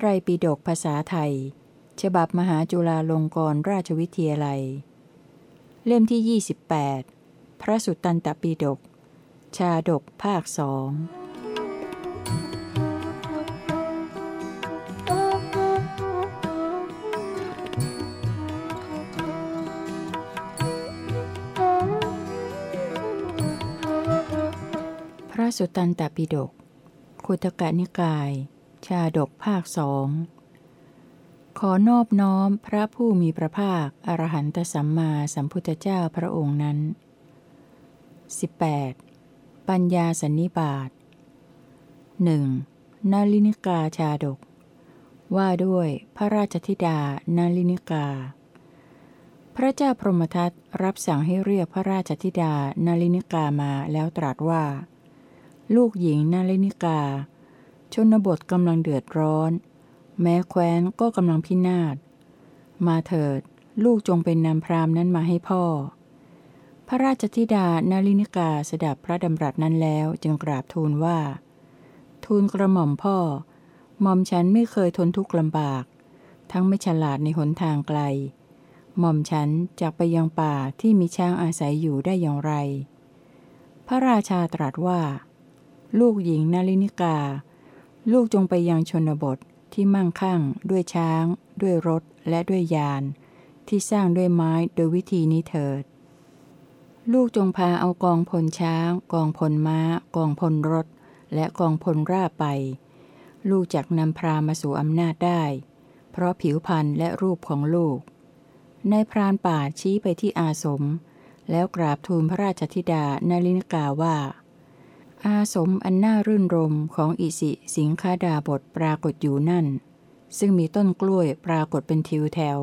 ไตรปิฎกภาษาไทย ฉบับมหาจุฬาลงกรณราชวิทยาลัย เล่มที่ 28 พระสุตตันตปิฎกชาดกภาคสองพระสุตตันตปิฎกคุตกะนิกาย ชาดกภาคสองขอนอบน้อมพระผู้มีพระภาค อรหันตสัมมาสัมพุทธเจ้าพระองค์นั้น 18. ปัญญาสันนิบาตหนึ่งนาลินิกาชาดก ว่าด้วยพระราชธิดานาลินิกา พระเจ้าพรหมทัตรับสั่งให้เรียกพระราชธิดานาลินิกามาแล้วตรัสว่า ลูกหญิงนาลินิกา ชนบทกำลังเดือดร้อน แม้แคว้นก็กำลังพินาศ มาเถิด ลูกจงเป็นนำพรามนั้นมาให้พ่อ พระราชธิดานาลินิกาสดับพระดำรัสนั้นแล้วจึงกราบทูลว่า ทูลกระหม่อมพ่อหม่อมฉันไม่เคยทนทุกข์ลำบาก ทั้งไม่ฉลาดในหนทางไกล หม่อมฉันจากไปยังป่าที่มีช้างอาศัยอยู่ได้อย่างไร พระราชาตรัสว่า ลูกหญิงนาลินิกา ลูกจงไปยังชนบทที่มั่งคั่ง ด้วยช้าง ด้วยรถและด้วยยาน ที่สร้างด้วยไม้โดยวิธีนี้เถิด ลูกจงพาเอากองพลช้าง กองพลม้า กองพลรถ และกองพลราไป ลูกจักนำพรามาสู่อำนาจได้ เพราะผิวพรรณและรูปของลูก ในพรานป่าชี้ไปที่อาสม แล้วกราบทูลพระราชธิดานาลินกาว่า อาสมอันน่ารื่นรมของอิสิสิงคาดาบทปรากฏอยู่นั่น ซึ่งมีต้นกล้วยปรากฏเป็นทิวแถว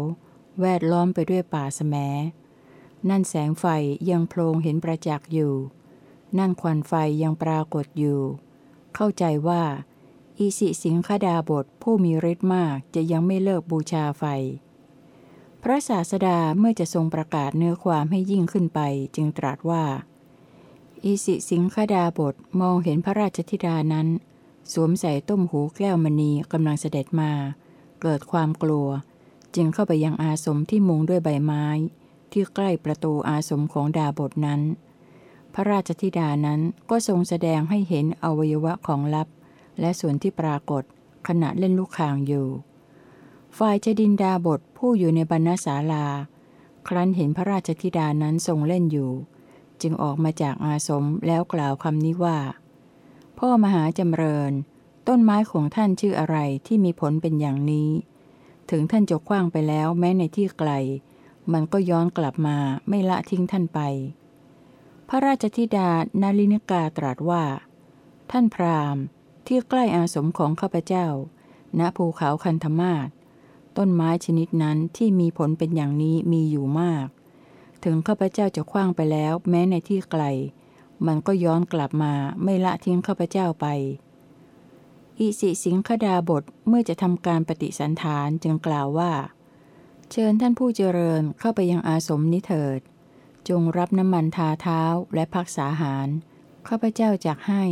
แวดล้อมไปด้วยป่าสแสมนั่นแสงไฟยังโพลงเห็นประจักษ์อยู่ นั่นควันไฟยังปรากฏอยู่ เข้าใจว่า อิสิสิงคดาบทผู้มีฤทธิ์มากจะยังไม่เลิกบูชาไฟ พระศาสดาเมื่อจะทรงประกาศเนื้อความให้ยิ่งขึ้นไปจึงตรัสว่า อิสิสิงคดาบทมองเห็นพระราชธิดานั้น สวมใส่ต้มหูแก้วมณีกำลังเสด็จมา เกิดความกลัว จึงเข้าไปยังอาสมที่มุงด้วยใบไม้ ที่ใกล้ประตูอาสมของดาบทนั้น พระราชธิดานั้นก็ทรงแสดงให้เห็นอวัยวะของลับ และส่วนที่ปรากฏขณะเล่นลูกคางอยู่ ฝ่ายจดินดาบทผู้อยู่ในบรรณศาลา ครั้นเห็นพระราชธิดานั้นทรงเล่นอยู่ จึงออกมาจากอาสมแล้วกล่าวคำนี้ว่า พ่อมหาจำเริญ ต้นไม้ของท่านชื่ออะไรที่มีผลเป็นอย่างนี้ ถึงท่านจะคว้างไปแล้วแม้ในที่ไกล มันก็ย้อนกลับมาไม่ละทิ้งท่านไป พระราชธิดานาลินิกาตรัสว่า ท่านพราหมณ์ที่ใกล้อาสมของข้าพเจ้า ณภูเขาคันธมาศต้นไม้ชนิดนั้นที่มีผลเป็นอย่างนี้มีอยู่มาก ถึงข้าพเจ้าจะคว้างไปแล้ว แม้ในที่ไกล มันก็ย้อนกลับมาไม่ละทิ้งข้าพเจ้าไปอิสิสิงคดาบทเมื่อจะทำการปฏิสันฐานจึงกล่าวว่า เชิญท่านผู้เจริญเข้าไปยังอาสมนิเถิด จงรับน้ำมันทาเท้าและพักษาหารข้าพเจ้าจักให้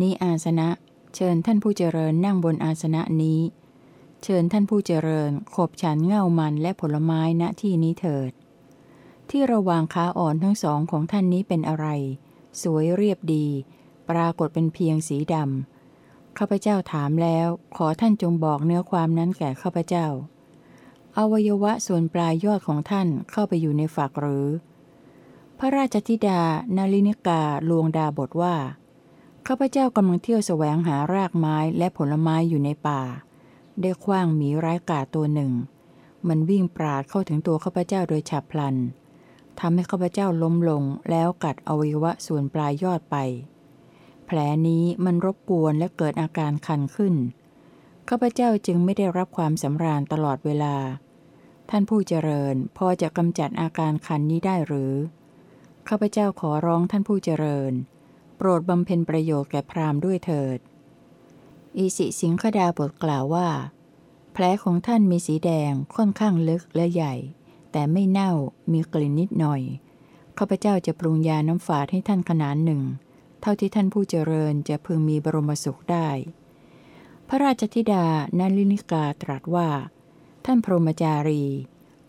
นี้อาสนะ เชิญท่านผู้เจริญนั่งบนอาสนะนี้ เชิญท่านผู้เจริญขบฉันเง่ามันและผลไม้ณที่นี้เถิด ที่ระหว่างขาอ่อนทั้งสองของท่านนี้เป็นอะไร สวยเรียบดี ปรากฏเป็นเพียงสีดำข้าพเจ้าถามแล้ว ขอท่านจงบอกเนื้อความนั้นแก่ข้าพเจ้า อวัยวะส่วนปลายยอดของท่านเข้าไปอยู่ในฝักหรือ พระราชธิดานาลินิกาลวงดาบทว่าข้าพเจ้ากำลังเที่ยวแสวงหารากไม้และผลไม้อยู่ในป่า ได้คว้างหมีร้ายกาตัวหนึ่ง มันวิ่งปราดเข้าถึงตัวข้าพเจ้าโดยฉับพลัน ทำให้ข้าพเจ้าล้มลงแล้วกัดอวัยวะส่วนปลายยอดไป แผลนี้มันรบกวนและเกิดอาการคันขึ้น ข้าพเจ้าจึงไม่ได้รับความสำราญตลอดเวลา ท่านผู้เจริญพอจะกำจัดอาการคันนี้ได้หรือ ข้าพเจ้าขอร้องท่านผู้เจริญ โปรดบำเพ็ญประโยชน์แก่พราหมณ์ด้วยเถิด อีสิสิงคดาบทกล่าวว่า แผลของท่านมีสีแดงค่อนข้างลึกและใหญ่ แต่ไม่เน่ามีกลิ่นนิดหน่อยข้าพเจ้าจะปรุงยาน้ำฝาดให้ท่านขนาดหนึ่ง เท่าที่ท่านผู้เจริญจะพึงมีบรมสุขได้ พระราชธิดานาลินิกาตรัสว่า ท่านพรหมจารี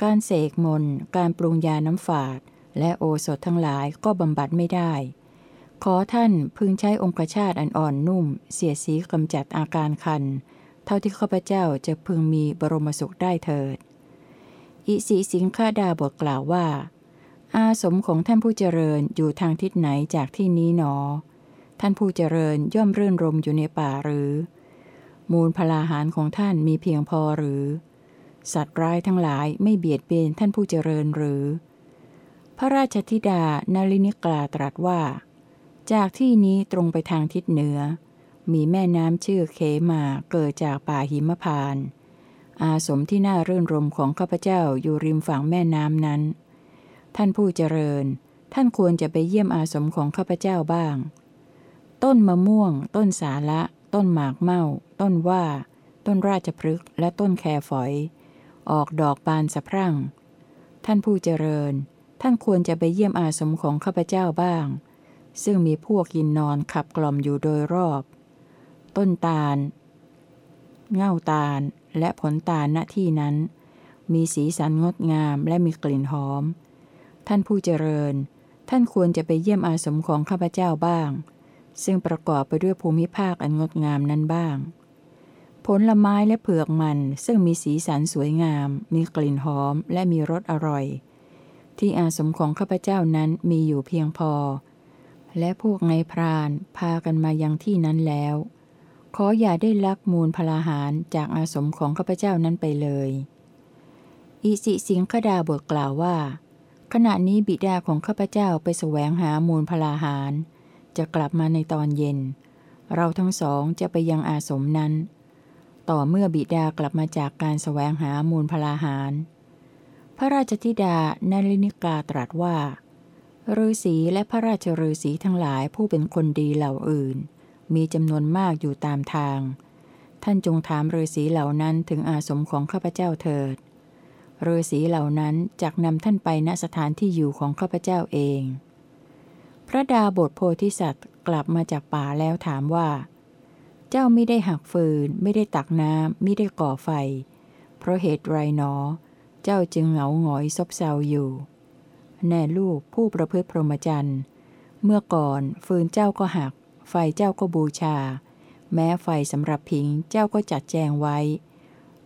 การเสกมนการปรุงยาน้ำฝาด และโอสถทั้งหลายก็บำบัดไม่ได้ ขอท่านพึงใช้องคชาตอันอ่อนนุ่ม เสียสีกำจัดอาการคัน เท่าที่ข้าพเจ้าจะพึงมีบรมสุขได้เถิด อิสิสิงคาดาบทกล่าวว่า อาสมของท่านผู้เจริญอยู่ทางทิศไหนจากที่นี้หนอ ท่านผู้เจริญย่อมรื่นรมอยู่ในป่าหรือ มูลพลาหารของท่านมีเพียงพอหรือ สัตว์ร้ายทั้งหลายไม่เบียดเบียนท่านผู้เจริญหรือ พระราชธิดานาลินิกลาตรัสว่า จากที่นี้ตรงไปทางทิศเหนือ มีแม่น้ำชื่อเขมาเกิดจากป่าหิมพานต์ อาสมที่น่ารื่นรมของข้าพเจ้าอยู่ริมฝั่งแม่น้ำนั้น ท่านผู้เจริญ ท่านควรจะไปเยี่ยมอาสมของข้าพเจ้าบ้าง ต้นมะม่วง ต้นสาละ ต้นหมากเม่า ต้นว่า ต้นราชพฤกษ์และต้นแคฝอย ออกดอกบานสะพรั่ง ท่านผู้เจริญ ท่านควรจะไปเยี่ยมอาสมของข้าพเจ้าบ้าง ซึ่งมีพวกกินนอนขับกล่อมอยู่โดยรอบ ต้นตาล เง่าตาล และผลตาลณที่นั้น มีสีสันงดงามและมีกลิ่นหอม ท่านผู้เจริญ ท่านควรจะไปเยี่ยมอาสมของข้าพเจ้าบ้าง ซึ่งประกอบไปด้วยภูมิภาคอันงดงามนั้นบ้าง ผลไม้และเผือกมันซึ่งมีสีสันสวยงาม มีกลิ่นหอมและมีรสอร่อย ที่อาสมของข้าพเจ้านั้นมีอยู่เพียงพอ และพวกนายพรานพากันมายังที่นั้นแล้ว ขออย่าได้ลักมูลพลาหารจากอาสมของข้าพเจ้านั้นไปเลย อิสิสิงคดาบทกล่าวว่า ขณะนี้บิดาของข้าพเจ้าไปแสวงหามูลพลาหาร จะกลับมาในตอนเย็น เราทั้งสองจะไปยังอาสมนั้น ต่อเมื่อบิดากลับมาจากการแสวงหามูลพลาหาร พระราชธิดานาลินิกาตรัสว่าฤาษีและพระราชฤาษีทั้งหลายผู้เป็นคนดีเหล่าอื่น มีจำนวนมากอยู่ตามทาง ท่านจงถามฤาษีเหล่านั้นถึงอาสมของข้าพเจ้าเถิดฤาษีเหล่านั้นจักนำท่านไปณสถานที่อยู่ของข้าพเจ้าเอง พระดาบทโพธิสัตว์กลับมาจากป่าแล้วถามว่า เจ้าไม่ได้หักฟืน ไม่ได้ตักน้ำไม่ได้ก่อไฟ เพราะเหตุไรหนอ เจ้าจึงเหงาหงอยซบเซาอยู่ แน่ลูกผู้ประพฤติพรหมจรรย์ เมื่อก่อนฟืนเจ้าก็หัก ไฟเจ้าก็บูชา แม้ไฟสำหรับผิงเจ้าก็จัดแจงไว้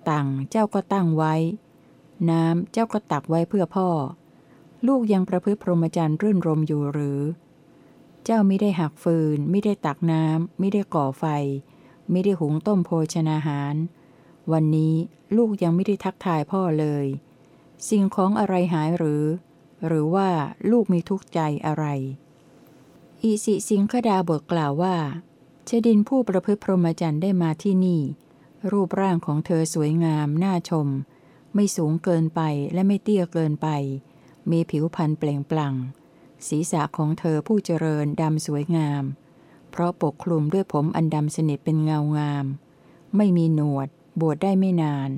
ตังเจ้าก็ตั้งไว้ น้ำเจ้าก็ตักไว้เพื่อพ่อ ลูกยังประพฤติพรหมจรรย์รื่นรมอยู่หรือ เจ้าไม่ได้หักฟืน ไม่ได้ตักน้ำไม่ได้ก่อไฟ ไม่ได้หุงต้มโภชนาหาร วันนี้ลูกยังไม่ได้ทักทายพ่อเลย สิ่งของอะไรหายหรือ หรือว่าลูกมีทุกข์ใจอะไร อิสิสิงคดาบทกล่าวว่าชดินผู้ประพฤติพรหมจรรย์ได้มาที่นี่ รูปร่างของเธอสวยงาม น่าชม ไม่สูงเกินไปและไม่เตี้ยเกินไป มีผิวพรรณเปล่งปลั่ง ศีรษะของเธอผู้เจริญดำสวยงาม เพราะปกคลุมด้วยผมอันดำสนิทเป็นเงางาม ไม่มีหนวด บวชได้ไม่นาน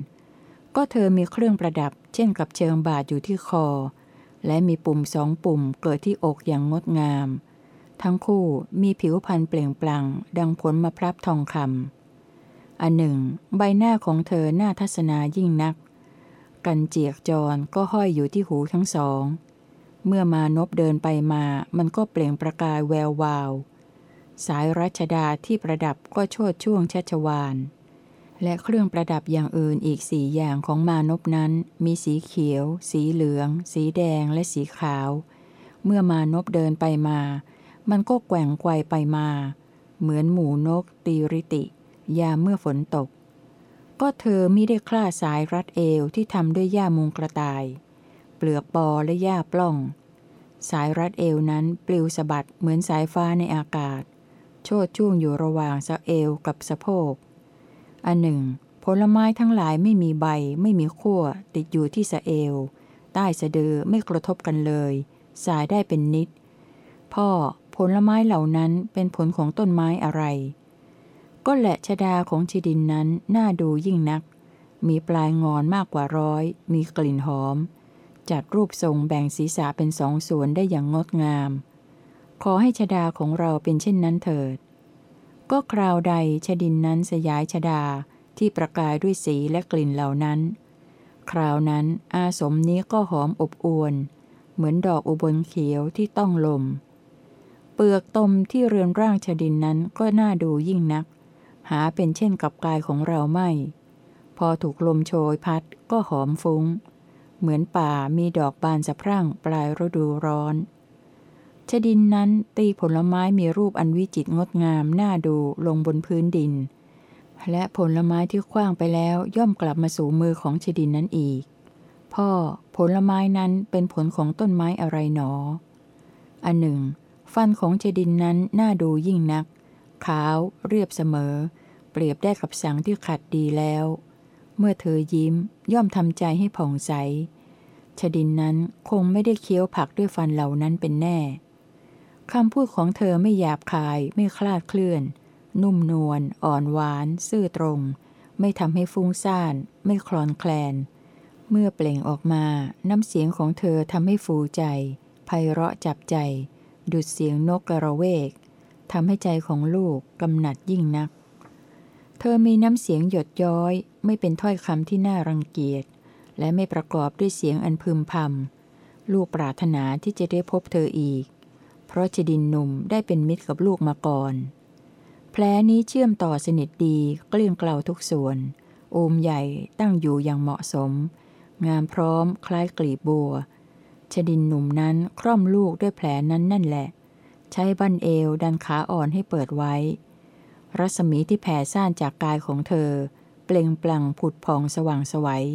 ก็เธอมีเครื่องประดับ เช่นกับเชิงบาทอยู่ที่คอ และมีปุ่มสองปุ่มเกิดที่อกอย่างงดงาม ทั้งคู่มีผิวพรรณเปล่งปลั่งดังผลมะพร้าวทองคำอันหนึ่ง ใบหน้าของเธอหน้าทัศนายิ่งนัก กันเจียกจรก็ห้อยอยู่ที่หูทั้งสอง เมื่อมานพเดินไปมามันก็เปล่งประกายแวววาว สายรัชดาที่ประดับก็โชดช่วงชัชวานและเครื่องประดับอย่างอื่นอีกสี่อย่างของมานพนั้น มีสีเขียว สีเหลือง สีแดงและสีขาว เมื่อมานพเดินไปมา มันก็แกว่งไกวไปมา เหมือนหมูนก ตีริติ ยามเมื่อฝนตก ก็เธอมิได้คล้าสายรัดเอวที่ทำด้วยหญ้ามุงกระต่าย เปลือกปอและหญ้าปล้อง สายรัดเอวนั้นปลิวสะบัดเหมือนสายฟ้าในอากาศ โชดช่วงอยู่ระหว่างสะเอวกับสะโพก อันหนึ่ง ผลไม้ทั้งหลายไม่มีใบ ไม่มีขั้วติดอยู่ที่สะเอว ใต้สะดือไม่กระทบกันเลย สายได้เป็นนิด พ่อ ผลไม้เหล่านั้นเป็นผลของต้นไม้อะไร ก็แหละชดาของชดินนั้นน่าดูยิ่งนัก มีปลายงอนมากกว่าร้อย มีกลิ่นหอม จัดรูปทรงแบ่งศีรษะเป็นสองส่วนได้อย่างงดงาม ขอให้ชดาของเราเป็นเช่นนั้นเถิด ก็คราวใดชดินนั้นสยายชดาที่ประกายด้วยสีและกลิ่นเหล่านั้น คราวนั้นอาสมนี้ก็หอมอบอวนเหมือนดอกอุบลเขียวที่ต้องลม เปลือกตมที่เรือนร่างชดินนั้นก็น่าดูยิ่งนัก หาเป็นเช่นกับกายของเราไม่ พอถูกลมโชยพัดก็หอมฟุง้ง เหมือนป่ามีดอกบานสะพรั่งปลายฤดูร้อนชดินนั้นตีผลไม้มีรูปอันวิจิตรงดงามน่าดูลงบนพื้นดิน และผลไม้ที่คว้างไปแล้วย่อมกลับมาสู่มือของชดินนั้นอีก พ่อผลไม้นั้นเป็นผลของต้นไม้อะไรหนอ อันหนึ่ง ฟันของชดินนั้นน่าดูยิ่งนัก ขาวเรียบเสมอ เปรียบได้กับสังที่ขัดดีแล้ว เมื่อเธอยิ้มย่อมทำใจให้ผ่องใสชดินนั้นคงไม่ได้เคี้ยวผักด้วยฟันเหล่านั้นเป็นแน่คำพูดของเธอไม่หยาบคายไม่คลาดเคลื่อน นุ่มนวลอ่อนหวาน ซื่อตรง ไม่ทำให้ฟุ้งซ่าน ไม่คลอนแคลน เมื่อเปล่งออกมาน้ำเสียงของเธอทำให้ฟูใจไพเราะจับใจ ดุดเสียงนกกระเวกทำให้ใจของลูกกำหนัดยิ่งนัก เธอมีน้ำเสียงหยดย้อย ไม่เป็นถ้อยคำที่น่ารังเกียจ และไม่ประกอบด้วยเสียงอันพึมพำลูกปรารถนาที่จะได้พบเธออีก เพราะจดินหนุ่มได้เป็นมิตรกับลูกมาก่อน แผลนี้เชื่อมต่อสนิทดีเกลี้ยงเกลาทุกส่วนโอมใหญ่ตั้งอยู่อย่างเหมาะสม งามพร้อมคล้ายกลีบบัว ชดินหนุ่มนั้นคร่อมลูกด้วยแผลนั้นนั่นแหละ ใช้บั้นเอวดันขาอ่อนให้เปิดไว้ รัศมีที่แผ่ซ่านจากกายของเธอ เปล่งปลั่งผุดพองสว่างสวัย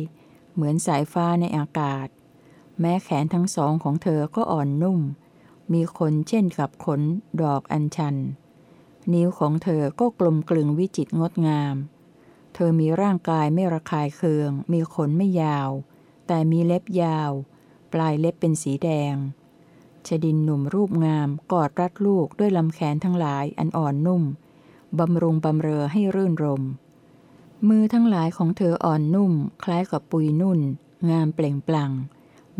เหมือนสายฟ้าในอากาศ แม้แขนทั้งสองของเธอก็อ่อนนุ่ม มีขนเช่นกับขนดอกอัญชัน นิ้วของเธอก็กลมกลึงวิจิตรงดงาม เธอมีร่างกายไม่ระคายเคือง มีขนไม่ยาว แต่มีเล็บยาว ปลายเล็บเป็นสีแดง ชดินหนุ่มรูปงามกอดรัดลูกด้วยลำแขนทั้งหลายอันอ่อนนุ่ม บำรุงบำเรอให้รื่นรม มือทั้งหลายของเธออ่อนนุ่ม คล้ายกับปุยนุ่น งามเปล่งปลั่ง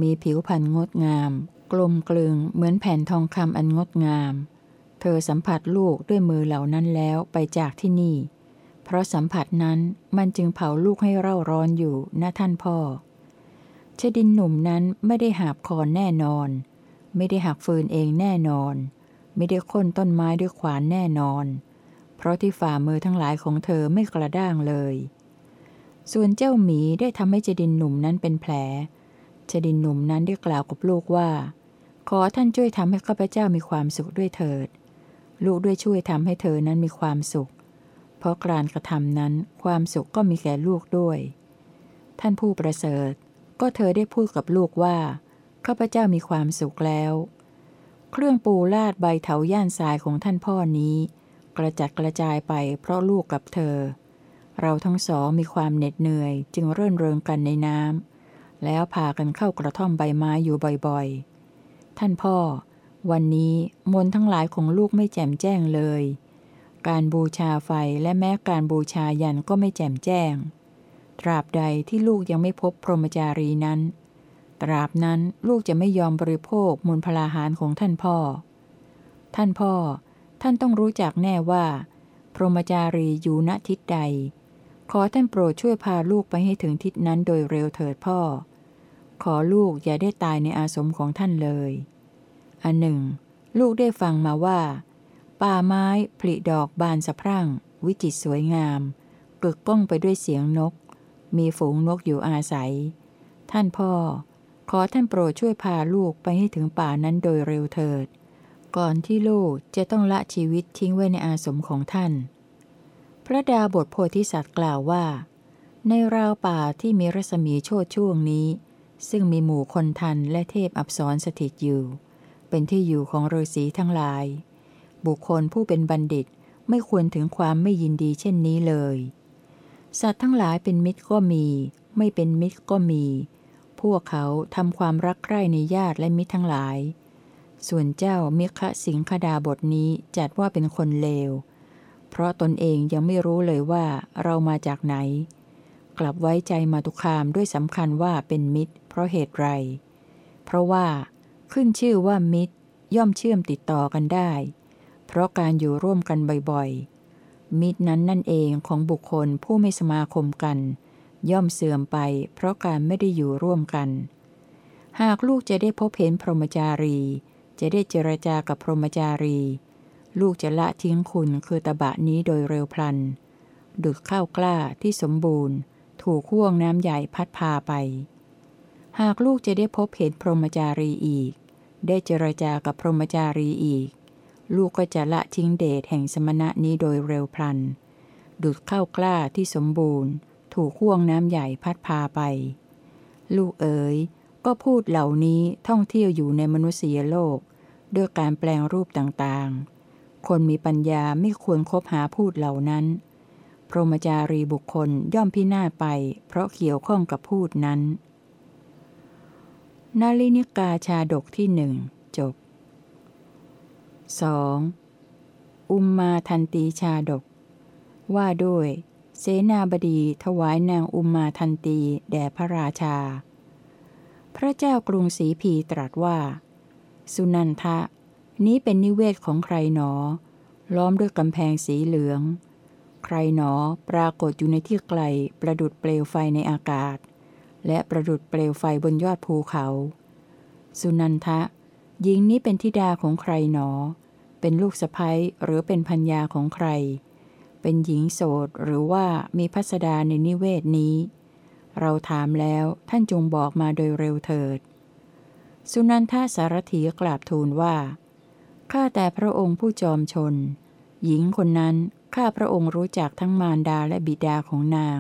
มีผิวพรรณงดงาม กลมกลึงเหมือนแผ่นทองคำอันงดงาม เธอสัมผัสลูกด้วยมือเหล่านั้นแล้วไปจากที่นี่ เพราะสัมผัสนั้นมันจึงเผาลูกให้เร่าร้อนอยู่นะท่านพ่อ ชดินหนุ่มนั้นไม่ได้หาบคอนแน่นอน ไม่ได้หักฟืนเองแน่นอน ไม่ได้ค้นต้นไม้ด้วยขวานแน่นอน เพราะที่ฝ่ามือทั้งหลายของเธอไม่กระด้างเลย ส่วนเจ้าหมีได้ทำให้จดินหนุ่มนั้นเป็นแผลจดินหนุ่มนั้นได้กล่าวกับลูกว่า ขอท่านช่วยทำให้ข้าพเจ้ามีความสุขด้วยเถิด ลูกด้วยช่วยทำให้เธอนั้นมีความสุข เพราะการกระทำนั้นความสุขก็มีแก่ลูกด้วย ท่านผู้ประเสริฐ ก็เธอได้พูดกับลูกว่า ข้าพเจ้ามีความสุขแล้ว เครื่องปูลาดใบเถาย่านทรายของท่านพ่อนี้ กระจัดกระจายไปเพราะลูกกับเธอ เราทั้งสองมีความเหน็ดเหนื่อย จึงเรื่นเริงกันในน้ำแล้วพากันเข้ากระท่อมใบไม้อยู่บ่อยๆ ท่านพ่อ วันนี้มนทั้งหลายของลูกไม่แจ่มแจ้งเลย การบูชาไฟและแม้การบูชายันก็ไม่แจ่มแจ้ง ตราบใดที่ลูกยังไม่พบพรหมจารีนั้น ตราบนั้นลูกจะไม่ยอมบริโภคมูลพลาหารของท่านพ่อ ท่านพ่อ ท่านต้องรู้จักแน่ว่า พรหมจารีอยู่ณทิศใด ขอท่านโปรดช่วยพาลูกไปให้ถึงทิศนั้นโดยเร็วเถิดพ่อ ขอลูกอย่าได้ตายในอาสมของท่านเลย อันหนึ่ง ลูกได้ฟังมาว่า ป่าไม้ผลิดอกบานสะพรั่ง วิจิตรสวยงามกึกก้องไปด้วยเสียงนก มีฝูงนกอยู่อาศัย ท่านพ่อ ขอท่านโปรดช่วยพาลูกไปให้ถึงป่านั้นโดยเร็วเถิด ก่อนที่ลูกจะต้องละชีวิตทิ้งไว้ในอาสมของท่าน พระดาบทโพธิสัตว์กล่าวว่า ในราวป่าที่มีรัศมีโชดช่วงนี้ ซึ่งมีหมู่คนทันและเทพอับสรสถิตอยู่ เป็นที่อยู่ของฤาษีทั้งหลาย บุคคลผู้เป็นบัณฑิตไม่ควรถึงความไม่ยินดีเช่นนี้เลย สัตว์ทั้งหลายเป็นมิตรก็มี ไม่เป็นมิตรก็มี พวกเขาทำความรักใคร่ในญาติและมิตรทั้งหลาย ส่วนเจ้ามิคะสิงคดาบทนี้จัดว่าเป็นคนเลว เพราะตนเองยังไม่รู้เลยว่าเรามาจากไหน กลับไว้ใจมาตุคามด้วยสำคัญว่าเป็นมิตร เพราะเหตุไร เพราะว่า ขึ้นชื่อว่ามิตรย่อมเชื่อมติดต่อกันได้ เพราะการอยู่ร่วมกันบ่อยๆ มิตรนั้นนั่นเองของบุคคลผู้ไม่สมาคมกัน ย่อมเสื่อมไป เพราะการไม่ได้อยู่ร่วมกัน หากลูกจะได้พบเห็นพรหมจารี จะได้เจรจากับพรหมจารี ลูกจะละทิ้งคุณคือตบะนี้โดยเร็วพลัน ดุดข้าวกล้าที่สมบูรณ์ ถูกข่วงน้ำใหญ่พัดพาไป หากลูกจะได้พบเห็นพรหมจารีอีก ได้เจรจากับพรหมจารีอีก ลูกก็จะละทิ้งเดชแห่งสมณะนี้โดยเร็วพลัน ดุดเข้ากล้าที่สมบูรณ์ ถูกข่วงน้ำใหญ่พัดพาไป ลูกเอ๋ย ก็พูดเหล่านี้ท่องเที่ยวอยู่ในมนุษยโลก ด้วยการแปลงรูปต่างๆ คนมีปัญญาไม่ควรคบหาพูดเหล่านั้น พรหมจารีบุคคลย่อมพินาศไป เพราะเกี่ยวข้องกับพูดนั้น นาลินิกาชาดกที่หนึ่ง 2. อุมมาทันตีชาดก ว่าด้วย เสนาบดีถวายนางอุมมาทันตีแด่พระราชา พระเจ้ากรุงศรีพีตรัสว่า สุนันทะ นี้เป็นนิเวศของใครหนอ ล้อมด้วยกำแพงสีเหลือง ใครหนอปรากฏอยู่ในที่ไกลประดุดเปลวไฟในอากาศ และประดุดเปลวไฟบนยอดภูเขา สุนันทะ หญิงนี้เป็นธิดาของใครหนอ เป็นลูกสะพ้ยหรือเป็นพัญญาของใคร เป็นหญิงโสดหรือว่ามีพัสดาในนิเวศนี้ เราถามแล้วท่านจงบอกมาโดยเร็วเถิด สุนันทาสารถีกราบทูลว่า ข้าแต่พระองค์ผู้จอมชน หญิงคนนั้นข้าพระองค์รู้จักทั้งมารดาและบิดาของนาง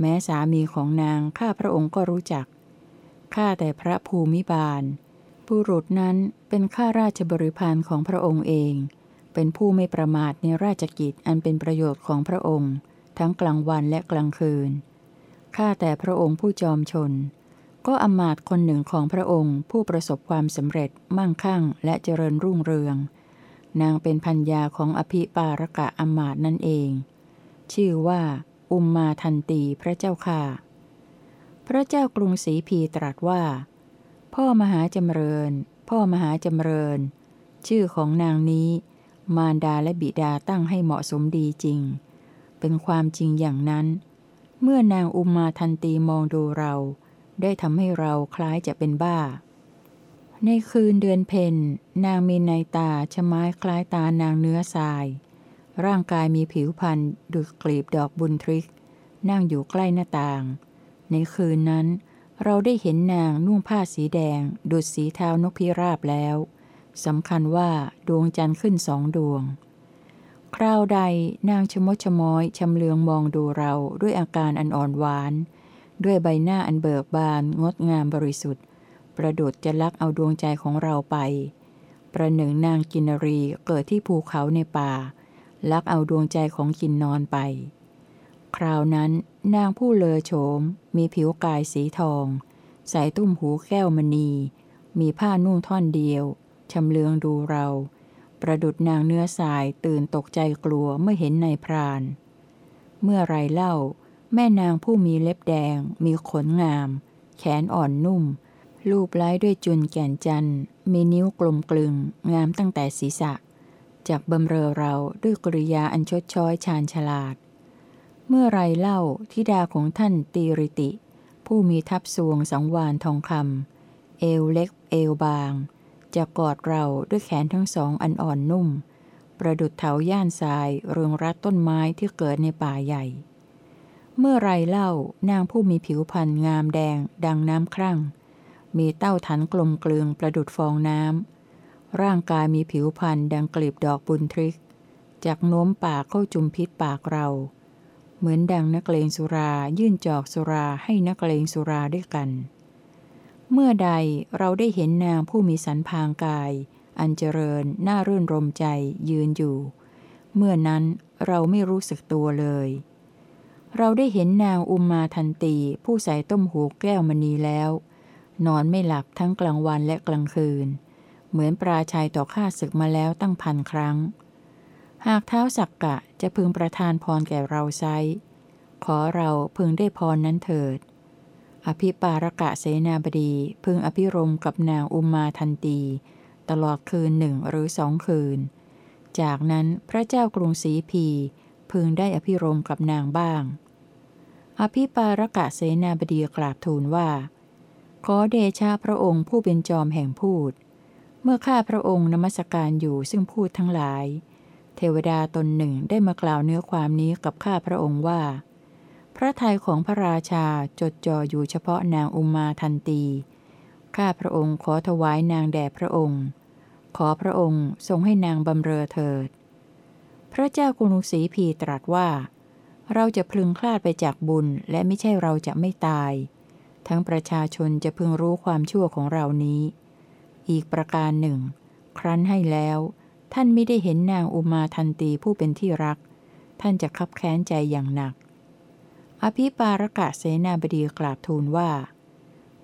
แม้สามีของนางข้าพระองค์ก็รู้จัก ข้าแต่พระภูมิบาล ผู้รุษนั้นเป็นข้าราชบริพารของพระองค์เอง เป็นผู้ไม่ประมาทในราชกิจอันเป็นประโยชน์ของพระองค์ ทั้งกลางวันและกลางคืน ข้าแต่พระองค์ผู้จอมชน ก็อมาตคนหนึ่งของพระองค์ ผู้ประสบความสำเร็จ มั่งคั่ง และเจริญรุ่งเรือง นางเป็นพัญญาของอภิปารกะอมาตนั่นเอง ชื่อว่า อุมมาทันตีพระเจ้าค่ะ พระเจ้ากรุงศรีพีตรัสว่า พ่อมหาจำเริญ พ่อมหาจำเริญ ชื่อของนางนี้ มารดาและบิดาตั้งให้เหมาะสมดีจริง เป็นความจริงอย่างนั้น เมื่อนางอุมมาทันตีมองดูเรา ได้ทำให้เราคล้ายจะเป็นบ้า ในคืนเดือนเพนนางมีในตาชะม้คล้ายตานางเนื้อทราย ร่างกายมีผิวพรรณดุจกลีบดอกบุญทริก นั่งอยู่ใกล้หน้าต่าง ในคืนนั้น เราได้เห็นนางนุ่งผ้าสีแดงดุจสีเท้านกพิราบแล้วสำคัญว่าดวงจันทร์ขึ้นสองดวง คราวใดนางชมดชมอยชำเลืองมองดูเราด้วยอาการอันอ่อนหวาน ด้วยใบหน้าอันเบิกบานงดงามบริสุทธิ์ ประดุดจะลักเอาดวงใจของเราไป ประหนึ่งนางกินรีเกิดที่ภูเขาในป่า ลักเอาดวงใจของกินนอนไป คราวนั้นนางผู้เลอโฉม มีผิวกายสีทอง ใส่ตุ้มหูแก้วมณี มีผ้านุ่งท่อนเดียวชำเลืองดูเรา ประดุดนางเนื้อสายตื่นตกใจกลัวเมื่อเห็นนายพราน เมื่อไรเล่า แม่นางผู้มีเล็บแดง มีขนงาม แขนอ่อนนุ่มรูปไล้ด้วยจุนแก่นจันมีนิ้วกลมกลึง งามตั้งแต่ศีรษะ จากบำเรอเราด้วยกริยาอันชดช้อยชาญฉลาด เมื่อไรเล่าทิดาของท่านตีริติ ผู้มีทับสวงสังวานทองคำเอวเล็กเอวบาง จะกอดเราด้วยแขนทั้งสองอันอ่อนนุ่ม ประดุดเถาย่านทรายเรืองรัดต้นไม้ที่เกิดในป่าใหญ่ เมื่อไรเล่านางผู้มีผิวพรรณงามแดง ดังน้ำครั่ง มีเต้าทันกลมกลืงประดุดฟองน้ำร่างกายมีผิวพรรณดังกลีบดอกบุญทริกจากโน้มปากเข้าจุมพิษปากเรา เหมือนดังนักเลงสุรายื่นจอกสุราให้นักเลงสุราด้วยกัน เมื่อใดเราได้เห็นนางผู้มีสันพางกาย อันเจริญน่ารื่นรมใจยืนอยู่ เมื่อนั้นเราไม่รู้สึกตัวเลย เราได้เห็นนางอุมมาทันตีผู้ใส่ต้มหูแก้วมณีแล้ว นอนไม่หลับทั้งกลางวันและกลางคืน เหมือนปราชัยต่อข้าศึกมาแล้วตั้งพันครั้งหากเท้าสักกะ จะพึงประทานพรแก่เราไซขอเราพึงได้พรนั้นเถิด อภิปารกะเสนาบดีพึงอภิรมกับนางอุมมาทันตี ตลอดคืนหนึ่งหรือสองคืน จากนั้นพระเจ้ากรุงศรีพี พึงได้อภิรมกับนางบ้าง อภิปารกะเสนาบดีกราบทูลว่า ขอเดชะพระองค์ผู้เป็นจอมแห่งพูด เมื่อข้าพระองค์นมัสการอยู่ซึ่งพูดทั้งหลาย เทวดาตนหนึ่งได้มากล่าวเนื้อความนี้กับข้าพระองค์ว่า พระทัยของพระราชาจดจ่ออยู่เฉพาะนางอุมมาทันตี ข้าพระองค์ขอถวายนางแด่พระองค์ ขอพระองค์ทรงให้นางบำเรอเถิด พระเจ้ากรุงศรีพีตรัสว่า เราจะพลึงคลาดไปจากบุญและไม่ใช่เราจะไม่ตาย ทั้งประชาชนจะพึงรู้ความชั่วของเรานี้ อีกประการหนึ่ง ครั้นให้แล้ว ท่านไม่ได้เห็นนางอุมาทันตีผู้เป็นที่รัก ท่านจะคับแค้นใจอย่างหนัก อภิปารกะเสนาบดีกราบทูลว่า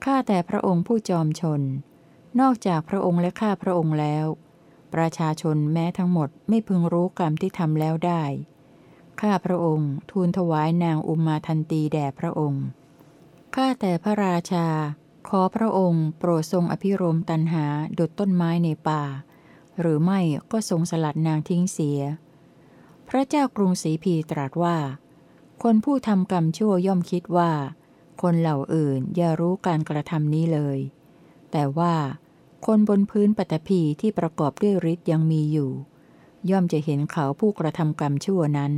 ข้าแต่พระองค์ผู้จอมชน นอกจากพระองค์และข้าพระองค์แล้ว ประชาชนแม้ทั้งหมดไม่พึงรู้กรรมที่ทำแล้วได้ ข้าพระองค์ทูลถวายนางอุมาทันตีแด่พระองค์ ข้าแต่พระราชา ขอพระองค์ โปรดทรงอภิรมตันหาดุดต้นไม้ในป่า หรือไม่ก็ทรงสลัดนางทิ้งเสีย พระเจ้ากรุงศรีพีตรัสว่า คนผู้ทำกรรมชั่วย่อมคิดว่า คนเหล่าอื่นอย่ารู้การกระทำนี้เลย แต่ว่า คนบนพื้นปฐพีที่ประกอบด้วยฤทธิ์ยังมีอยู่ ย่อมจะเห็นเขาผู้กระทำกรรมชั่วนั้น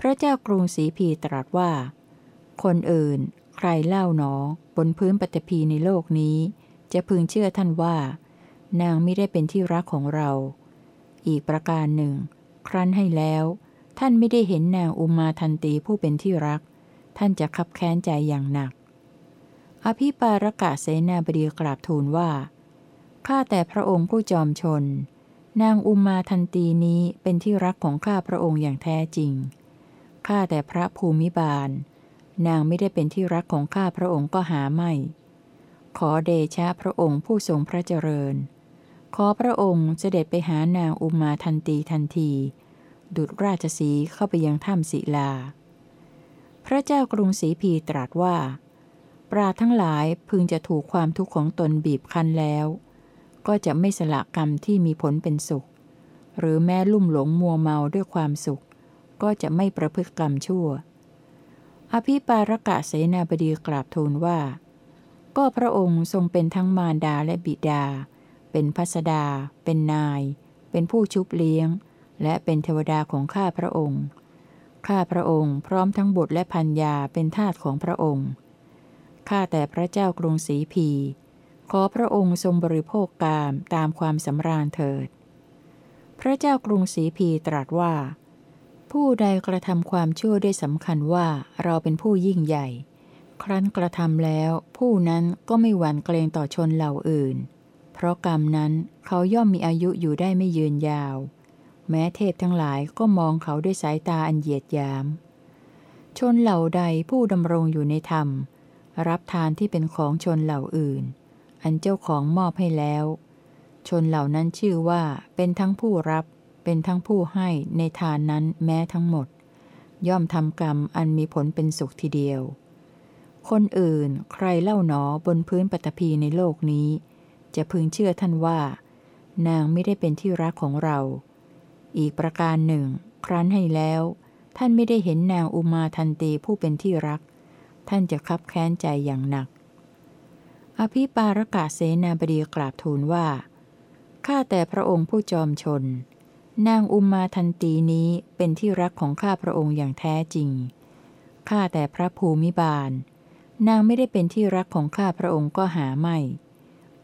พระเจ้ากรุงศรีพีตรัสว่า คนอื่นใครเล่าหนอ บนพื้นปฐพีในโลกนี้ จะพึงเชื่อท่านว่า นางไม่ได้เป็นที่รักของเรา อีกประการหนึ่ง ครั้นให้แล้ว ท่านไม่ได้เห็นนางอุมาทันตีผู้เป็นที่รัก ท่านจะคับแค้นใจอย่างหนัก อภิปารกะเสนาบดีกราบทูลว่า ข้าแต่พระองค์ผู้จอมชน นางอุมาทันตีนี้เป็นที่รักของข้าพระองค์อย่างแท้จริง ข้าแต่พระภูมิบาล นางไม่ได้เป็นที่รักของข้าพระองค์ก็หาไม่ ขอเดชะพระองค์ผู้ทรงพระเจริญ ขอพระองค์เสด็จไปหานางอุมาทันตีทันที ดุดราชสีเข้าไปยังถ้ำศิลา พระเจ้ากรุงศรีพีตรัสว่า ปราทั้งหลายพึงจะถูกความทุกข์ของตนบีบคั้นแล้ว ก็จะไม่สละกรรมที่มีผลเป็นสุข หรือแม้ลุ่มหลงมัวเมาด้วยความสุข ก็จะไม่ประพฤติกรรมชั่ว อภิปารกะเสนาบดีกราบทูลว่า ก็พระองค์ทรงเป็นทั้งมารดาและบิดา เป็นพัสดา เป็นนาย เป็นผู้ชุบเลี้ยง และเป็นเทวดาของข้าพระองค์ ข้าพระองค์พร้อมทั้งบุตรและพัญญาเป็นทาสของพระองค์ ข้าแต่พระเจ้ากรุงศรีพี ขอพระองค์ทรงบริโภคกามตามความสำราญเถิด พระเจ้ากรุงศรีพีตรัสว่า ผู้ใดกระทำความชั่วได้สำคัญว่าเราเป็นผู้ยิ่งใหญ่ ครั้นกระทำแล้ว ผู้นั้นก็ไม่หวั่นเกรงต่อชนเหล่าอื่น เพราะกรรมนั้นเขาย่อมมีอายุอยู่ได้ไม่ยืนยาว แม้เทพทั้งหลายก็มองเขาด้วยสายตาอันเหยียดยาม ชนเหล่าใดผู้ดำรงอยู่ในธรรม รับทานที่เป็นของชนเหล่าอื่น อันเจ้าของมอบให้แล้ว ชนเหล่านั้นชื่อว่าเป็นทั้งผู้รับ เป็นทั้งผู้ให้ในทานนั้นแม้ทั้งหมด ย่อมทำกรรมอันมีผลเป็นสุขทีเดียว คนอื่นใครเล่าหนอบนพื้นปฐพีในโลกนี้ จะพึงเชื่อท่านว่า นางไม่ได้เป็นที่รักของเรา อีกประการหนึ่ง ครั้นให้แล้ว ท่านไม่ได้เห็นนางอุมาทันตีผู้เป็นที่รัก ท่านจะคับแค้นใจอย่างหนัก อภิปารกะเสนาบดีกราบทูลว่า ข้าแต่พระองค์ผู้จอมชน นางอุมาทันตีนี้เป็นที่รักของข้าพระองค์อย่างแท้จริง ข้าแต่พระภูมิบาล นางไม่ได้เป็นที่รักของข้าพระองค์ก็หาไม่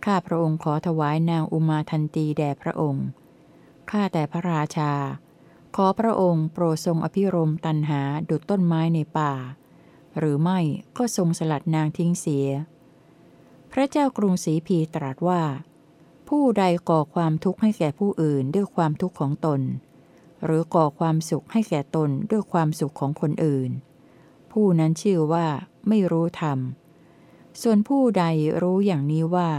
ข้าพระองค์ขอถวายนางอุมาทันตีแด่พระองค์ ข้าแต่พระราชา ขอพระองค์โปรดทรงอภิรมตันหาดุดต้นไม้ในป่า หรือไม่ก็ทรงสลัดนางทิ้งเสีย พระเจ้ากรุงศรีพีตรัสว่า ผู้ใดก่อความทุกข์ให้แก่ผู้อื่นด้วยความทุกข์ของตน หรือก่อความสุขให้แก่ตนด้วยความสุขของคนอื่น ผู้นั้นชื่อว่าไม่รู้ธรรม ส่วนผู้ใดรู้อย่างนี้ว่า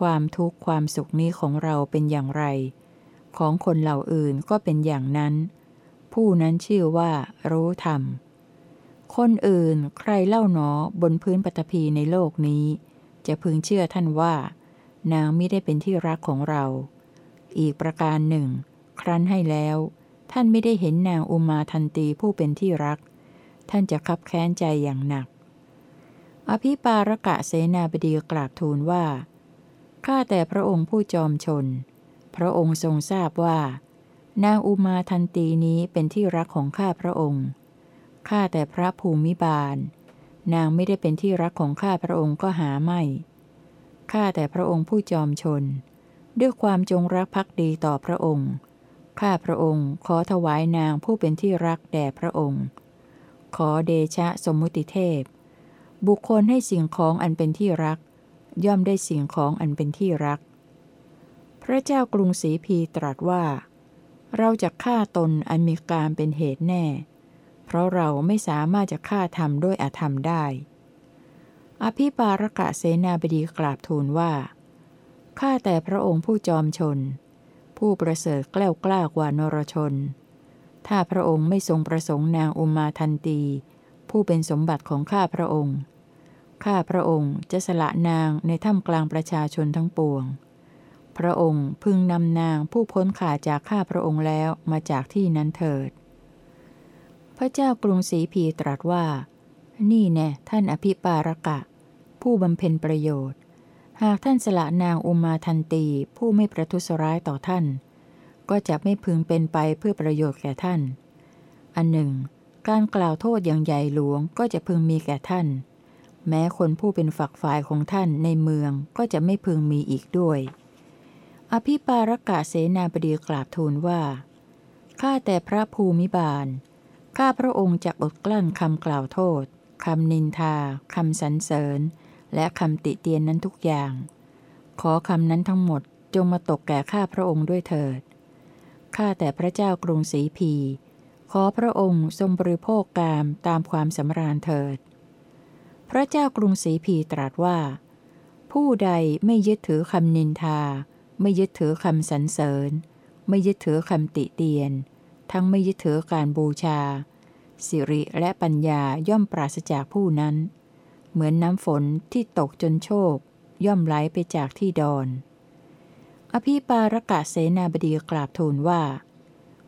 ความทุกข์ความสุขนี้ของเราเป็นอย่างไร ของคนเหล่าอื่นก็เป็นอย่างนั้น ผู้นั้นชื่อว่ารู้ธรรม คนอื่นใครเล่าหนอบนพื้นปฐพีในโลกนี้ จะพึงเชื่อท่านว่า นางไม่ได้เป็นที่รักของเรา อีกประการหนึ่ง ครั้นให้แล้ว ท่านไม่ได้เห็นนางอุมาทันตีผู้เป็นที่รัก ท่านจะคับแค้นใจอย่างหนักอภิปารกะเสนาบดีกราบทูลว่า ข้าแต่พระองค์ผู้จอมชน พระองค์ทรงทราบว่า นางอุมาทันตีนี้เป็นที่รักของข้าพระองค์ ข้าแต่พระภูมิบาล นางไม่ได้เป็นที่รักของข้าพระองค์ก็หาไม่ ข้าแต่พระองค์ผู้จอมชน ด้วยความจงรักภักดีต่อพระองค์ ข้าพระองค์ขอถวายนางผู้เป็นที่รักแด่พระองค์ ขอเดชะสมมุติเทพ บุคคลให้สิ่งของอันเป็นที่รัก ย่อมได้สิ่งของอันเป็นที่รัก พระเจ้ากรุงศรีพีตรัสว่า เราจะฆ่าตนอันมีการเป็นเหตุแน่ เพราะเราไม่สามารถจะฆ่าทำด้วยอาธรรมได้ อภิปารกะเสนาบดีกราบทูลว่า ข้าแต่พระองค์ผู้จอมชน ผู้ประเสริฐแกล้วกล้ากว่านรชน ถ้าพระองค์ไม่ทรงประสงค์นางอุมาทันตี ผู้เป็นสมบัติของข้าพระองค์ ข้าพระองค์จะสละนางในถ้ำกลางประชาชนทั้งปวง พระองค์พึงนำนางผู้พ้นขาจากข้าพระองค์แล้วมาจากที่นั้นเถิด พระเจ้ากรุงศรีพีตรัสว่า นี่แน่ท่านอภิปารกะ ผู้บำเพ็ญประโยชน์ หากท่านสละนางอุมาทันตีผู้ไม่ประทุษร้ายต่อท่าน ก็จะไม่พึงเป็นไปเพื่อประโยชน์แก่ท่าน อันหนึ่ง การกล่าวโทษอย่างใหญ่หลวงก็จะพึงมีแก่ท่าน แม้คนผู้เป็นฝักฝ่ายของท่านในเมืองก็จะไม่พึงมีอีกด้วย อภิปารกะเสนาบดีกราบทูลว่า ข้าแต่พระภูมิบาล ข้าพระองค์จะอดกลั้นคำกล่าวโทษ คำนินทา คำสรรเสริญ และคำติเตียนนั้นทุกอย่าง ขอคำนั้นทั้งหมดจงมาตกแก่ข้าพระองค์ด้วยเถิด ข้าแต่พระเจ้ากรุงศรีพี ขอพระองค์ทรงบริโภคกามตามความสำราญเถิด พระเจ้ากรุงศรีพีตรัสว่า ผู้ใดไม่ยึดถือคำนินทา ไม่ยึดถือคำสรรเสริญ ไม่ยึดถือคำติเตียน ทั้งไม่ยึดถือการบูชา สิริและปัญญาย่อมปราศจากผู้นั้น เหมือนน้ำฝนที่ตกจนโชคย่อมไหลไปจากที่ดอน อภิปารกะเสนาบดีกราบทูลว่า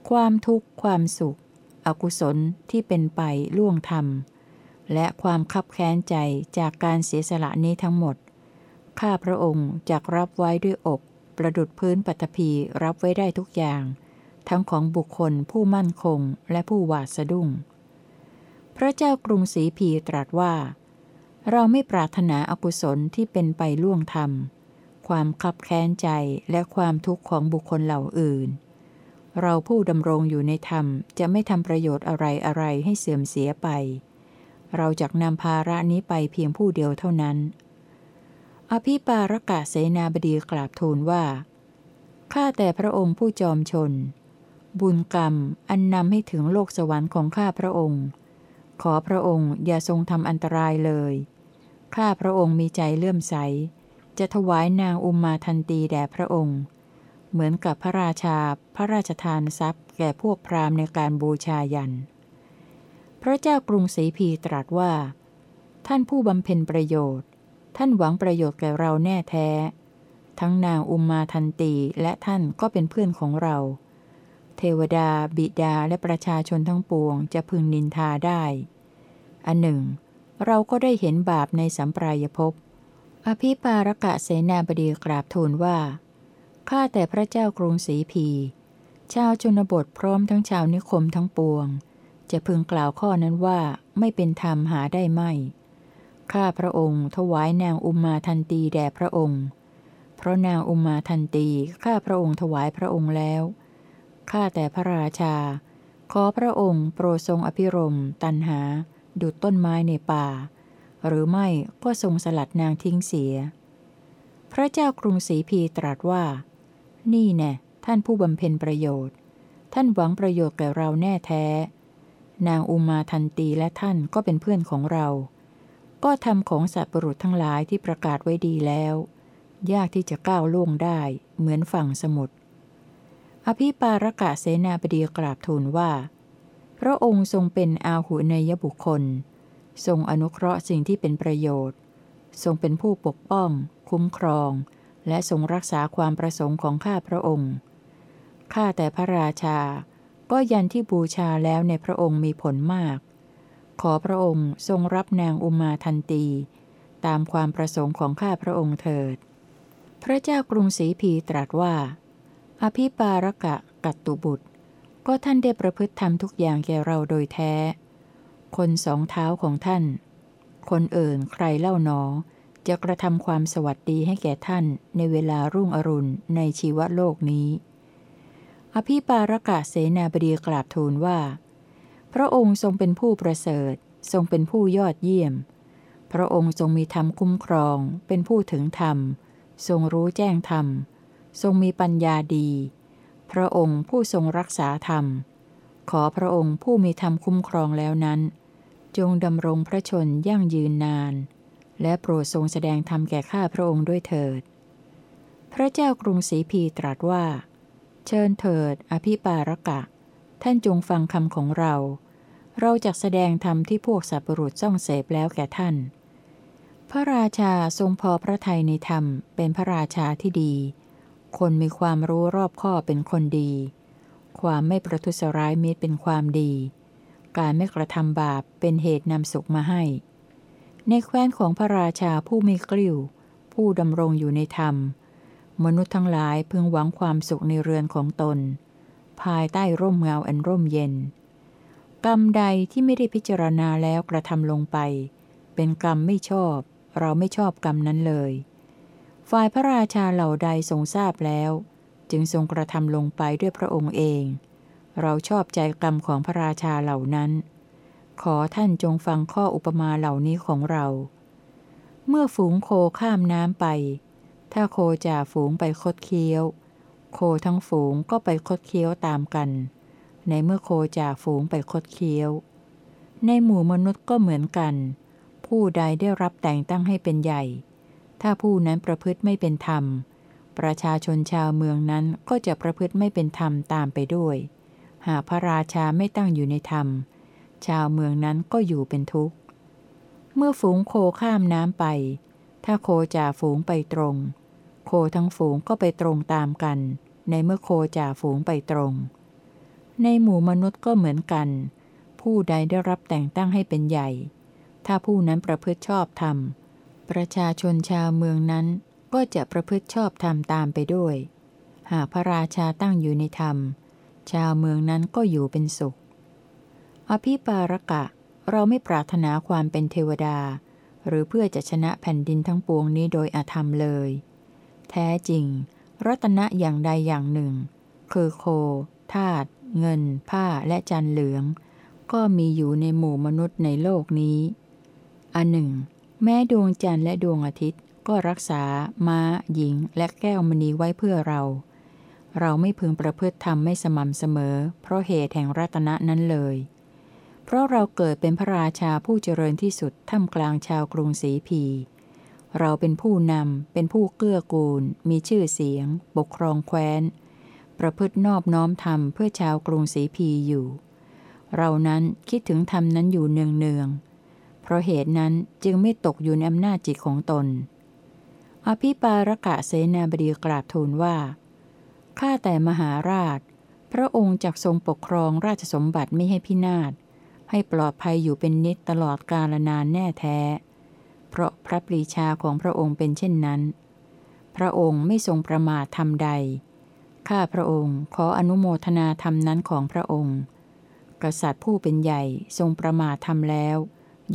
ความทุกข์ความสุข อกุศลที่เป็นไปล่วงธรรม และความคับแค้นใจจากการเสียสละนี้ทั้งหมด ข้าพระองค์จักรับไว้ด้วยอก ประดุดพื้นปัตภีรับไว้ได้ทุกอย่าง ทั้งของบุคคลผู้มั่นคงและผู้หวาดสะดุ้ง พระเจ้ากรุงศรีพีตรัสว่า เราไม่ปรารถนาอากุศลที่เป็นไปล่วงธรรม ความคับแค้นใจและความทุกข์ของบุคคลเหล่าอื่น เราผู้ดำรงอยู่ในธรรมจะไม่ทำประโยชน์อะไรอะไรให้เสื่อมเสียไป เราจะนำภาระนี้ไปเพียงผู้เดียวเท่านั้น อภิปารกะเสนาบดีกราบทูลว่า ข้าแต่พระองค์ผู้จอมชน บุญกรรมอันนำให้ถึงโลกสวรรค์ของข้าพระองค์ ขอพระองค์อย่าทรงทำอันตรายเลย ข้าพระองค์มีใจเลื่อมใส จะถวายนางอุมมาทันตีแด่พระองค์ เหมือนกับพระราชาพระราชทานทรัพย์แก่พวกพราหมณ์ในการบูชายัน พระเจ้ากรุงศรีพีตรัสว่า ท่านผู้บำเพ็ญประโยชน์ ท่านหวังประโยชน์แก่เราแน่แท้ ทั้งนางอุมมาทันตีและท่านก็เป็นเพื่อนของเรา เทวดา บิดาและประชาชนทั้งปวงจะพึงนินทาได้ อันหนึ่ง เราก็ได้เห็นบาปในสัมปรายภพ อภิปารกะเสนาบดีกราบทูลว่า ข้าแต่พระเจ้ากรุงศรีพี ชาวชนบทพร้อมทั้งชาวนิคมทั้งปวง จะพึงกล่าวข้อนั้นว่าไม่เป็นธรรมหาได้ไม่ ข้าพระองค์ถวายนางอุมมาทันตีแด่พระองค์ เพราะนางอุมมาทันตีข้าพระองค์ถวายพระองค์แล้ว ข้าแต่พระราชา ขอพระองค์โปรดทรงอภิรมตันหา ดุดต้นไม้ในป่า หรือไม่ก็ทรงสลัดนางทิ้งเสีย พระเจ้ากรุงศรีพีตรัสว่า นี่แน่ท่านผู้บำเพ็ญประโยชน์ ท่านหวังประโยชน์แก่เราแน่แท้ นางอุมาทันตีและท่านก็เป็นเพื่อนของเรา ก็ทำของสัตว์ปรุษทั้งหลายที่ประกาศไว้ดีแล้ว ยากที่จะก้าวล่วงได้ เหมือนฝั่งสมุทร อภิปารกะเสนาบดีกราบทูลว่า พระองค์ทรงเป็นอาหุเนยบุคคล ทรงอนุเคราะห์สิ่งที่เป็นประโยชน์ ทรงเป็นผู้ปกป้อง คุ้มครอง และทรงรักษาความประสงค์ของข้าพระองค์ ข้าแต่พระราชา ก็ยันที่บูชาแล้วในพระองค์มีผลมาก ขอพระองค์ทรงรับนางอุมาทันตี ตามความประสงค์ของข้าพระองค์เถิด พระเจ้ากรุงศรีพีตรัสว่า อภิปารกะกัตตุบุตร ก็ท่านได้ประพฤติธรรมทุกอย่างแก่เราโดยแท้ คนสองเท้าของท่าน คนเอื่นใครเล่าหนอ จะกระทำความสวัสดีให้แก่ท่านในเวลารุ่งอรุณในชีวโลกนี้ อภิปารกะเสนาบดีกราบทูลว่า พระองค์ทรงเป็นผู้ประเสริฐ ทรงเป็นผู้ยอดเยี่ยม พระองค์ทรงมีธรรมคุ้มครอง เป็นผู้ถึงธรรม ทรงรู้แจ้งธรรม ทรงมีปัญญาดี พระองค์ผู้ทรงรักษาธรรม ขอพระองค์ผู้มีธรรมคุ้มครองแล้วนั้น จงดำรงพระชนยั่งยืนนาน และโปรดทรงแสดงธรรมแก่ข้าพระองค์ด้วยเถิด พระเจ้ากรุงศรีพีตรัสว่า เชิญเถิด อภิปารกะ ท่านจงฟังคำของเรา เราจะแสดงธรรมที่พวกสัตว์ปรุษซ่องเสพแล้วแก่ท่าน พระราชาทรงพอพระทัยในธรรมเป็นพระราชาที่ดี คนมีความรู้รอบข้อเป็นคนดี ความไม่ประทุษร้ายมิตรเป็นความดี การไม่กระทำบาปเป็นเหตุนำสุขมาให้ ในแคว้นของพระราชาผู้มีกลิ้ว ผู้ดำรงอยู่ในธรรม มนุษย์ทั้งหลายพึงหวังความสุขในเรือนของตน ภายใต้ร่มเงาอันร่มเย็น กรรมใดที่ไม่ได้พิจารณาแล้วกระทำลงไป เป็นกรรมไม่ชอบ เราไม่ชอบกรรมนั้นเลย ฝ่ายพระราชาเหล่าใดทรงทราบแล้ว จึงทรงกระทำลงไปด้วยพระองค์เอง เราชอบใจกรรมของพระราชาเหล่านั้น ขอท่านจงฟังข้ออุปมาเหล่านี้ของเรา เมื่อฝูงโคข้ามน้ำไป ถ้าโคจ่าฝูงไปคดเคี้ยว โคทั้งฝูงก็ไปคดเคี้ยวตามกัน ในเมื่อโคจ่าฝูงไปคดเคี้ยว ในหมู่มนุษย์ก็เหมือนกัน ผู้ใดได้รับแต่งตั้งให้เป็นใหญ่ ถ้าผู้นั้นประพฤติไม่เป็นธรรม ประชาชนชาวเมืองนั้นก็จะประพฤติไม่เป็นธรรมตามไปด้วย หากพระราชาไม่ตั้งอยู่ในธรรม ชาวเมืองนั้นก็อยู่เป็นทุกข์ เมื่อฝูงโคข้ามน้ำไปถ้าโคจ่าฝูงไปตรง ทั้งฝูงก็ไปตรงตามกัน ในเมื่อโคจ่าฝูงไปตรง ในหมู่มนุษย์ก็เหมือนกัน ผู้ใดได้รับแต่งตั้งให้เป็นใหญ่ ถ้าผู้นั้นประพฤติชอบธรรม ประชาชนชาวเมืองนั้นก็จะประพฤติชอบธรรมตามไปด้วย หากพระราชาตั้งอยู่ในธรรม ชาวเมืองนั้นก็อยู่เป็นสุข อภิปารกะ เราไม่ปรารถนาความเป็นเทวดา หรือเพื่อจะชนะแผ่นดินทั้งปวงนี้โดยอาธรรมเลย แท้จริง รัตนะอย่างใดอย่างหนึ่ง คือโคทาตุเงิน ผ้าและจันเหลือง ก็มีอยู่ในหมู่มนุษย์ในโลกนี้ อันหนึ่ง แม้ดวงจันทร์และดวงอาทิตย์ก็รักษา ม้า หญิง และแก้วมณีไว้เพื่อเรา เราไม่พึงประพฤติธรรมไม่สม่ำเสมอ เพราะเหตุแห่งรัตนะนั้นเลย เพราะเราเกิดเป็นพระราชาผู้เจริญที่สุดท่ามกลางชาวกรุงศรีพี เราเป็นผู้นำ เป็นผู้เกื้อกูล มีชื่อเสียง ปกครองแคว้น ประพฤตินอบน้อมธรรมเพื่อชาวกรุงศรีพีอยู่ เรานั้นคิดถึงธรรมนั้นอยู่เนืองเนืองๆเพราะเหตุนั้นจึงไม่ตกอยู่ในอำนาจจิตของตน อภิปารกะเสนาบดีกราบทูลว่า ข้าแต่มหาราช พระองค์จักทรงปกครองราชสมบัติไม่ให้พินาศ ให้ปลอดภัยอยู่เป็นนิจตลอดกาลนานแน่แท้ เพราะพระปรีชาของพระองค์เป็นเช่นนั้น พระองค์ไม่ทรงประมาททำใด ข้าพระองค์ขออนุโมทนาธรรมนั้นของพระองค์ กษัตริย์ผู้เป็นใหญ่ทรงประมาททำแล้ว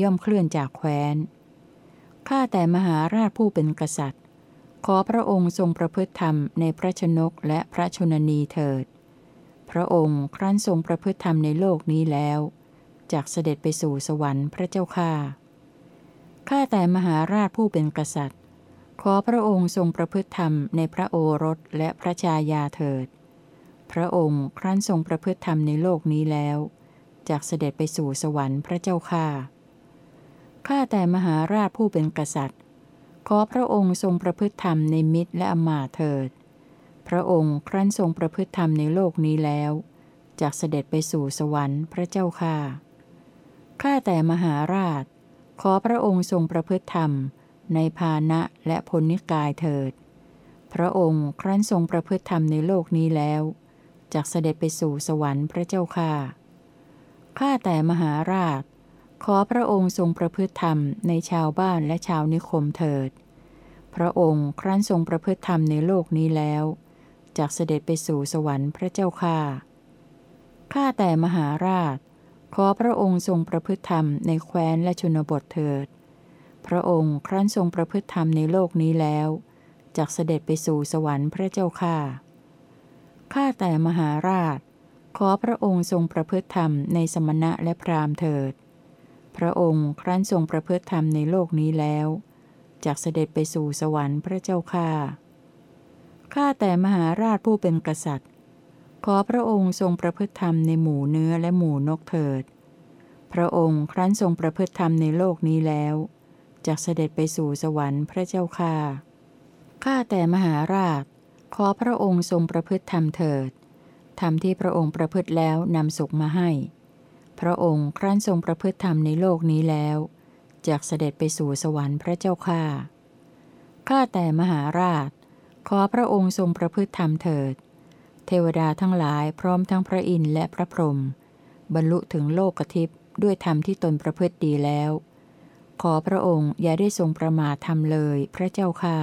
ย่อมเคลื่อนจากแคว้น ข้าแต่มหาราชผู้เป็นกษัตริย์ ขอพระองค์ทรงประพฤติธรรมในพระชนกและพระชนนีเถิด พระองค์ครั้นทรงประพฤติธรรมในโลกนี้แล้วจากเสด็จไปสู่สวรรค์พระเจ้าข้า ข้าแต่มหาราชผู้เป็นกษัตริย์ ขอพระองค์ทรงประพฤติธรรมในพระโอรสและพระชายาเถิด พระองค์ครั้นทรงประพฤติธรรมในโลกนี้แล้วจากเสด็จไปสู่สวรรค์พระเจ้าค่าข้าแต่มหาราชผู้เป็นกษัตริย์ ขอพระองค์ทรงประพฤติธรรมในมิตรและอมาเถิด พระองค์ครั้นทรงประพฤติธรรมในโลกนี้แล้วจากเสด็จไปสู่สวรรค์พระเจ้าค่าข้าแต่มหาราช ขอพระองค์ทรงประพฤติธรรม ในภาณะและพลนิกายเถิด พระองค์ครั้นทรงประพฤติธรรมในโลกนี้แล้วจากเสด็จไปสู่สวรรค์พระเจ้าค่าข้าแต่มหาราช ขอพระองค์ทรงประพฤติธรรมในชาวบ้านและชาวนิคมเถิด พระองค์ครั้นทรงประพฤติธรรมในโลกนี้แล้วจากเสด็จไปสู่สวรรค์พระเจ้าค่าข้าแต่มหาราช ขอพระองค์ทรงประพฤติธรรมในแคว้นและชนบทเถิด พระองค์ครั้นทรงประพฤติธรรมในโลกนี้แล้วจากเสด็จไปสู่สวรรค์พระเจ้าค่าข้าแต่มหาราช ขอพระองค์ทรงประพฤติธรรมในสมณะและพราหมณ์เถิด พระองค์ครั้นทรงประพฤติธรรมในโลกนี้แล้วจากเสด็จไปสู่สวรรค์พระเจ้าค่าข้าแต่มหาราชผู้เป็นกษัตริย์ ขอพระองค์ทรงประพฤติธรรมในหมู่เนื้อและหมู่นกเถิด พระองค์ครั้นทรงประพฤติธรรมในโลกนี้แล้วจากเสด็จไปสู่สวรรค์พระเจ้าค่าข้าแต่มหาราช ขอพระองค์ทรงประพฤติธรรมเถิด ธรรมที่พระองค์ประพฤติแล้วนำสุขมาให้ พระองค์ครั้นทรงประพฤติธรรมในโลกนี้แล้วจากเสด็จไปสู่สวรรค์พระเจ้าข้าข้าแต่มหาราช ขอพระองค์ทรงประพฤติธรรมเถิด เทวดาทั้งหลายพร้อมทั้งพระอินทร์และพระพรหมบรรลุถึงโลกทิพย์ด้วยธรรมที่ตนประพฤติดีแล้ว ขอพระองค์อย่าได้ทรงประมาททำเลยพระเจ้าข้า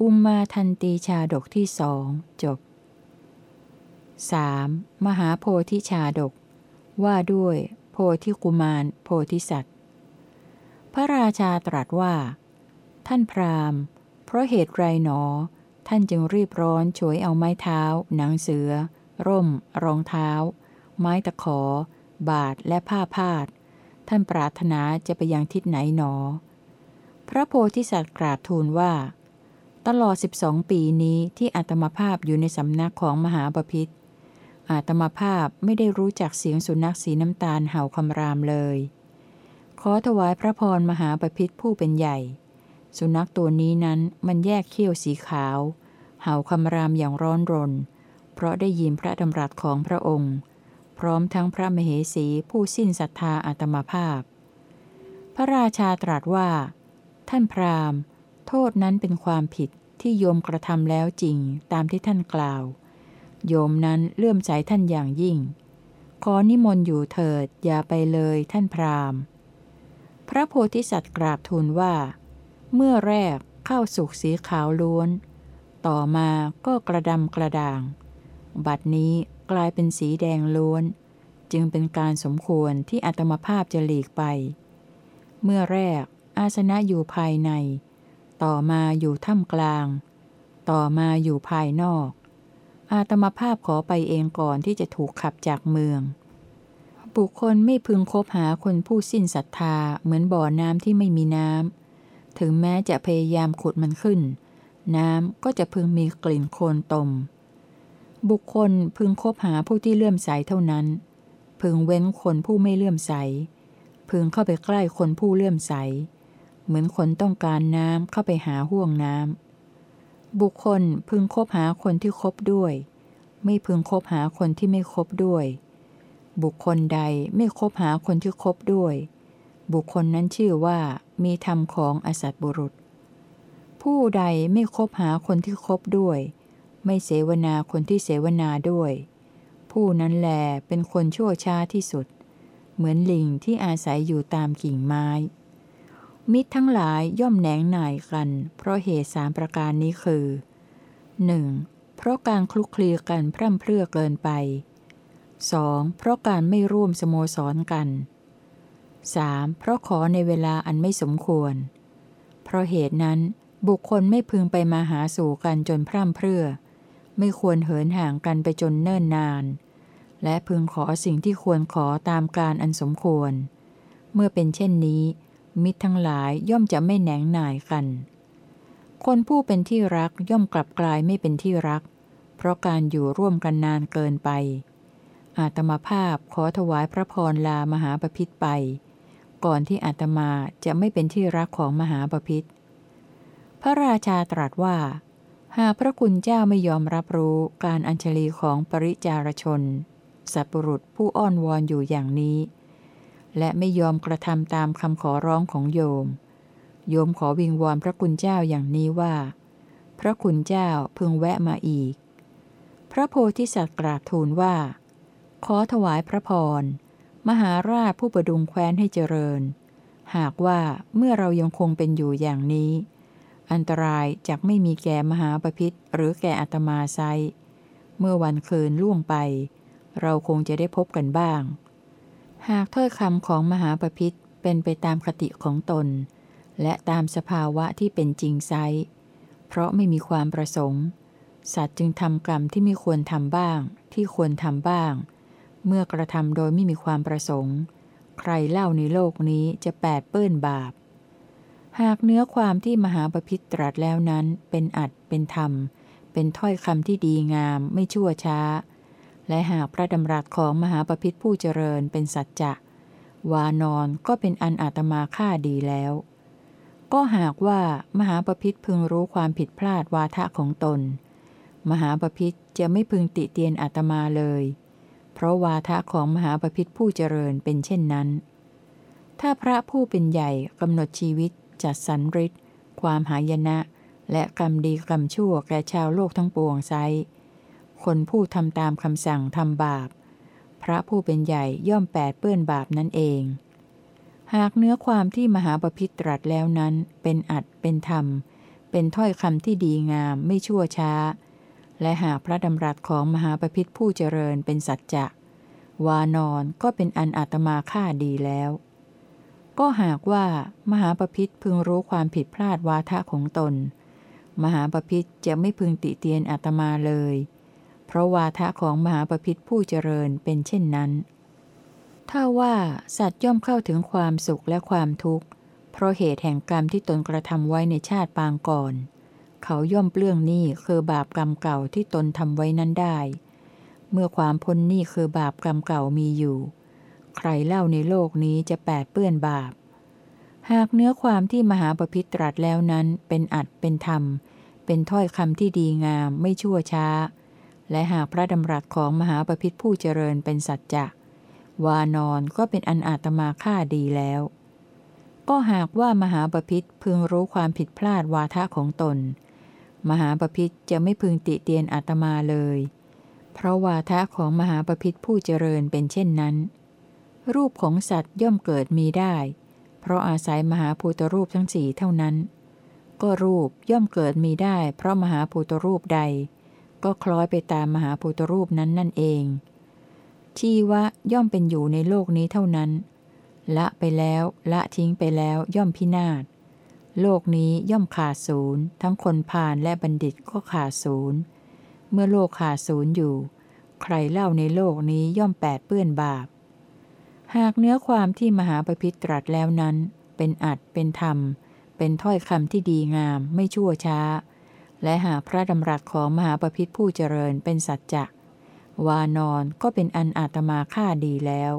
อุมมาทันตีชาดกที่สองจบ 3. มหาโพธิชาดก ว่าด้วย โพธิกุมาร โพธิสัตว์ พระราชาตรัสว่า ท่านพราหมณ์ เพราะเหตุไรหนอ ท่านจึงรีบร้อนช่วยเอาไม้เท้า หนังเสือ ร่ม รองเท้า ไม้ตะขอ บาทและผ้าพาด ท่านปรารถนาจะไปยังทิศไหนหนอ พระโพธิสัตว์กราบทูลว่า ตลอด 12 ปีนี้ที่อัตมาภาพอยู่ในสำนักของมหาบพิษอาตมาภาพไม่ได้รู้จักเสียงสุนัขสีน้ำตาลเห่าคำรามเลย ขอถวายพระพรมหาปพิธผู้เป็นใหญ่ สุนัขตัวนี้นั้นมันแยกเขี้ยวสีขาว เห่าคำรามอย่างร้อนรน เพราะได้ยินพระดำรัสของพระองค์ พร้อมทั้งพระมเหสีผู้สิ้นศรัทธาอาตมาภาพ พระราชาตรัสว่า ท่านพราหมณ์ โทษนั้นเป็นความผิดที่โยมกระทำแล้วจริงตามที่ท่านกล่าว โยมนั้นเลื่อมใสท่านอย่างยิ่ง ขอนิมนต์อยู่เถิดอย่าไปเลยท่านพราหมณ์ พระโพธิสัตว์กราบทูลว่า เมื่อแรกเข้าสุกสีขาวล้วน ต่อมาก็กระดำกระด่าง บัดนี้กลายเป็นสีแดงล้วน จึงเป็นการสมควรที่อัตมภาพจะหลีกไป เมื่อแรก อาสนะอยู่ภายใน ต่อมาอยู่ท่ามกลาง ต่อมาอยู่ภายนอก อาตมาภาพขอไปเองก่อนที่จะถูกขับจากเมือง บุคคลไม่พึงคบหาคนผู้สิ้นศรัทธาเหมือนบ่อน้ำที่ไม่มีน้ำ ถึงแม้จะพยายามขุดมันขึ้น น้ำก็จะพึงมีกลิ่นโคลนตม บุคคลพึงคบหาผู้ที่เลื่อมใสเท่านั้น พึงเว้นคนผู้ไม่เลื่อมใส พึงเข้าไปใกล้คนผู้เลื่อมใส เหมือนคนต้องการน้ำเข้าไปหาห่วงน้ำ บุคคลพึงคบหาคนที่คบด้วย ไม่พึงคบหาคนที่ไม่คบด้วย บุคคลใดไม่คบหาคนที่คบด้วย บุคคลนั้นชื่อว่ามีธรรมของอสัตบุรุษ ผู้ใดไม่คบหาคนที่คบด้วย ไม่เสวนาคนที่เสวนาด้วย ผู้นั้นแลเป็นคนชั่วช้าที่สุด เหมือนลิงที่อาศัยอยู่ตามกิ่งไม้ มิตรทั้งหลายย่อมแหนงหน่ายกัน เพราะเหตุสามประการนี้คือ 1. เพราะการคลุกคลีกันพร่ำเพรื่อเกินไป 2. เพราะการไม่ร่วมสโมสรกัน 3. เพราะขอในเวลาอันไม่สมควร เพราะเหตุนั้นบุคคลไม่พึงไปมาหาสู่กันจนพร่ำเพรื่อ ไม่ควรเหินห่างกันไปจนเนิ่นนาน และพึงขอสิ่งที่ควรขอตามการอันสมควร เมื่อเป็นเช่นนี้ มิตรทั้งหลายย่อมจะไม่แหนงหน่ายกัน คนผู้เป็นที่รักย่อมกลับกลายไม่เป็นที่รัก เพเพราะการอยู่ร่วมกันนานเกินไป อาตมาภาพขอถวายพระพรลามหาปพิธไป ก่อนที่อาตมาจะไม่เป็นที่รักของมหาปพิธพระราชาตรัสว่า หากพระคุณเจ้าไม่ยอมรับรู้การอัญชลีของปริจารชน สัตบุรุษผู้อ้อนวอนอยู่อย่างนี้ และไม่ยอมกระทำตามคำขอร้องของโยม โยมขอวิงวอนพระคุณเจ้าอย่างนี้ว่า พระคุณเจ้าพึงแวะมาอีก พระโพธิสัตว์กราบทูลว่า ขอถวายพระพร มหาราชผู้ประดุงแคว้นให้เจริญ หากว่าเมื่อเรายังคงเป็นอยู่อย่างนี้ อันตรายจากไม่มีแก่มหาปพิธหรือแก่อัตมาไซเมื่อวันคืนล่วงไป เราคงจะได้พบกันบ้าง หากถ้อยคำของมหาปพิธเป็นไปตามคติของตน และตามสภาวะที่เป็นจริงไซเพราะไม่มีความประสงค์ สัตว์จึงทำกรรมที่ไม่ควรทำบ้าง ที่ควรทำบ้าง เมื่อกระทำโดยไม่มีความประสงค์ ใครเล่าในโลกนี้จะแปดเปื้อนบาป หากเนื้อความที่มหาปพิตรัสแล้วนั้น เป็นอัดเป็นธรรม เป็นถ้อยคำที่ดีงามไม่ชั่วช้า และหากพระดำรัสของมหาปพิธผู้เจริญเป็นสัจจะ วานอนก็เป็นอันอาตมาค่าดีแล้ว ก็หากว่ามหาปพิธพึงรู้ความผิดพลาดวาทะของตน มหาปพิธจะไม่พึงติเตียนอาตมาเลย เพราะวาทะของมหาปพิธผู้เจริญเป็นเช่นนั้น ถ้าพระผู้เป็นใหญ่กำหนดชีวิต จัดสรรฤทธิ์ความหายนะ และกรรมดีกรรมชั่วแก่ชาวโลกทั้งปวงไซคนผู้ทำตามคำสั่งทำบาป พระผู้เป็นใหญ่ย่อมแปดเปื้อนบาปนั่นเอง หากเนื้อความที่มหาปพิธตรัสแล้วนั้น เป็นอัดเป็นธรรม เป็นถ้อยคำที่ดีงามไม่ชั่วช้า และหากพระดำรัสของมหาปพิธผู้เจริญเป็นสัจจะ วานอนก็เป็นอันอาตมาค่าดีแล้ว ก็หากว่ามหาปพิธพึงรู้ความผิดพลาดวาทะของตน มหาปพิธจะไม่พึงติเตียนอาตมาเลย เพราะวาทะของมหาปพิธผู้เจริญเป็นเช่นนั้น ถ้าว่าสัตว์ย่อมเข้าถึงความสุขและความทุกข์ เพราะเหตุแห่งกรรมที่ตนกระทำไว้ในชาติปางก่อน เขาย่อมเปลื้องหนี้คือบาปกรรมเก่าที่ตนทำไว้นั้นได้ เมื่อความพ้นหนี้คือบาปกรรมเก่ามีอยู่ ใครเล่าในโลกนี้จะแปดเปื้อนบาป หากเนื้อความที่มหาปพิตรัสแล้วนั้นเป็นอัดเป็นธรรม เป็นถ้อยคำที่ดีงามไม่ชั่วช้า และหากพระดำรัสของมหาปพิธผู้เจริญเป็นสัจจะวานอนก็เป็นอันอาตมาค่าดีแล้ว ก็หากว่ามหาปพิธพึงรู้ความผิดพลาดวาทะของตน มหาปพิธจะไม่พึงติเตียนอาตมาเลย เพราะวาทะของมหาปพิธผู้เจริญเป็นเช่นนั้น รูปของสัตว์ย่อมเกิดมีได้ เพราะอาศัยมหาภูตรูปทั้งสี่เท่านั้น ก็รูปย่อมเกิดมีได้ เพราะมหาภูตรูปใด ก็คล้อยไปตามมหาภูตรูปนั้นนั่นเอง ชีวะย่อมเป็นอยู่ในโลกนี้เท่านั้น ละไปแล้วละทิ้งไปแล้วย่อมพินาศ โลกนี้ย่อมขาดศูนย์ทั้งคนพาลและบัณฑิตก็ขาดศูนย์เมื่อโลกขาดศูนย์อยู่ ใครเล่าในโลกนี้ย่อมแปดเปื้อนบาป หากเนื้อความที่มหาปพิตรัสแล้วนั้น เป็นอัดเป็นธรรม เป็นถ้อยคำที่ดีงามไม่ชั่วช้า และหากพระดำรัสของมหาปพิธผู้เจริญเป็นสัจจะวานอนก็เป็นอันอาตมาค่าดีแล้ว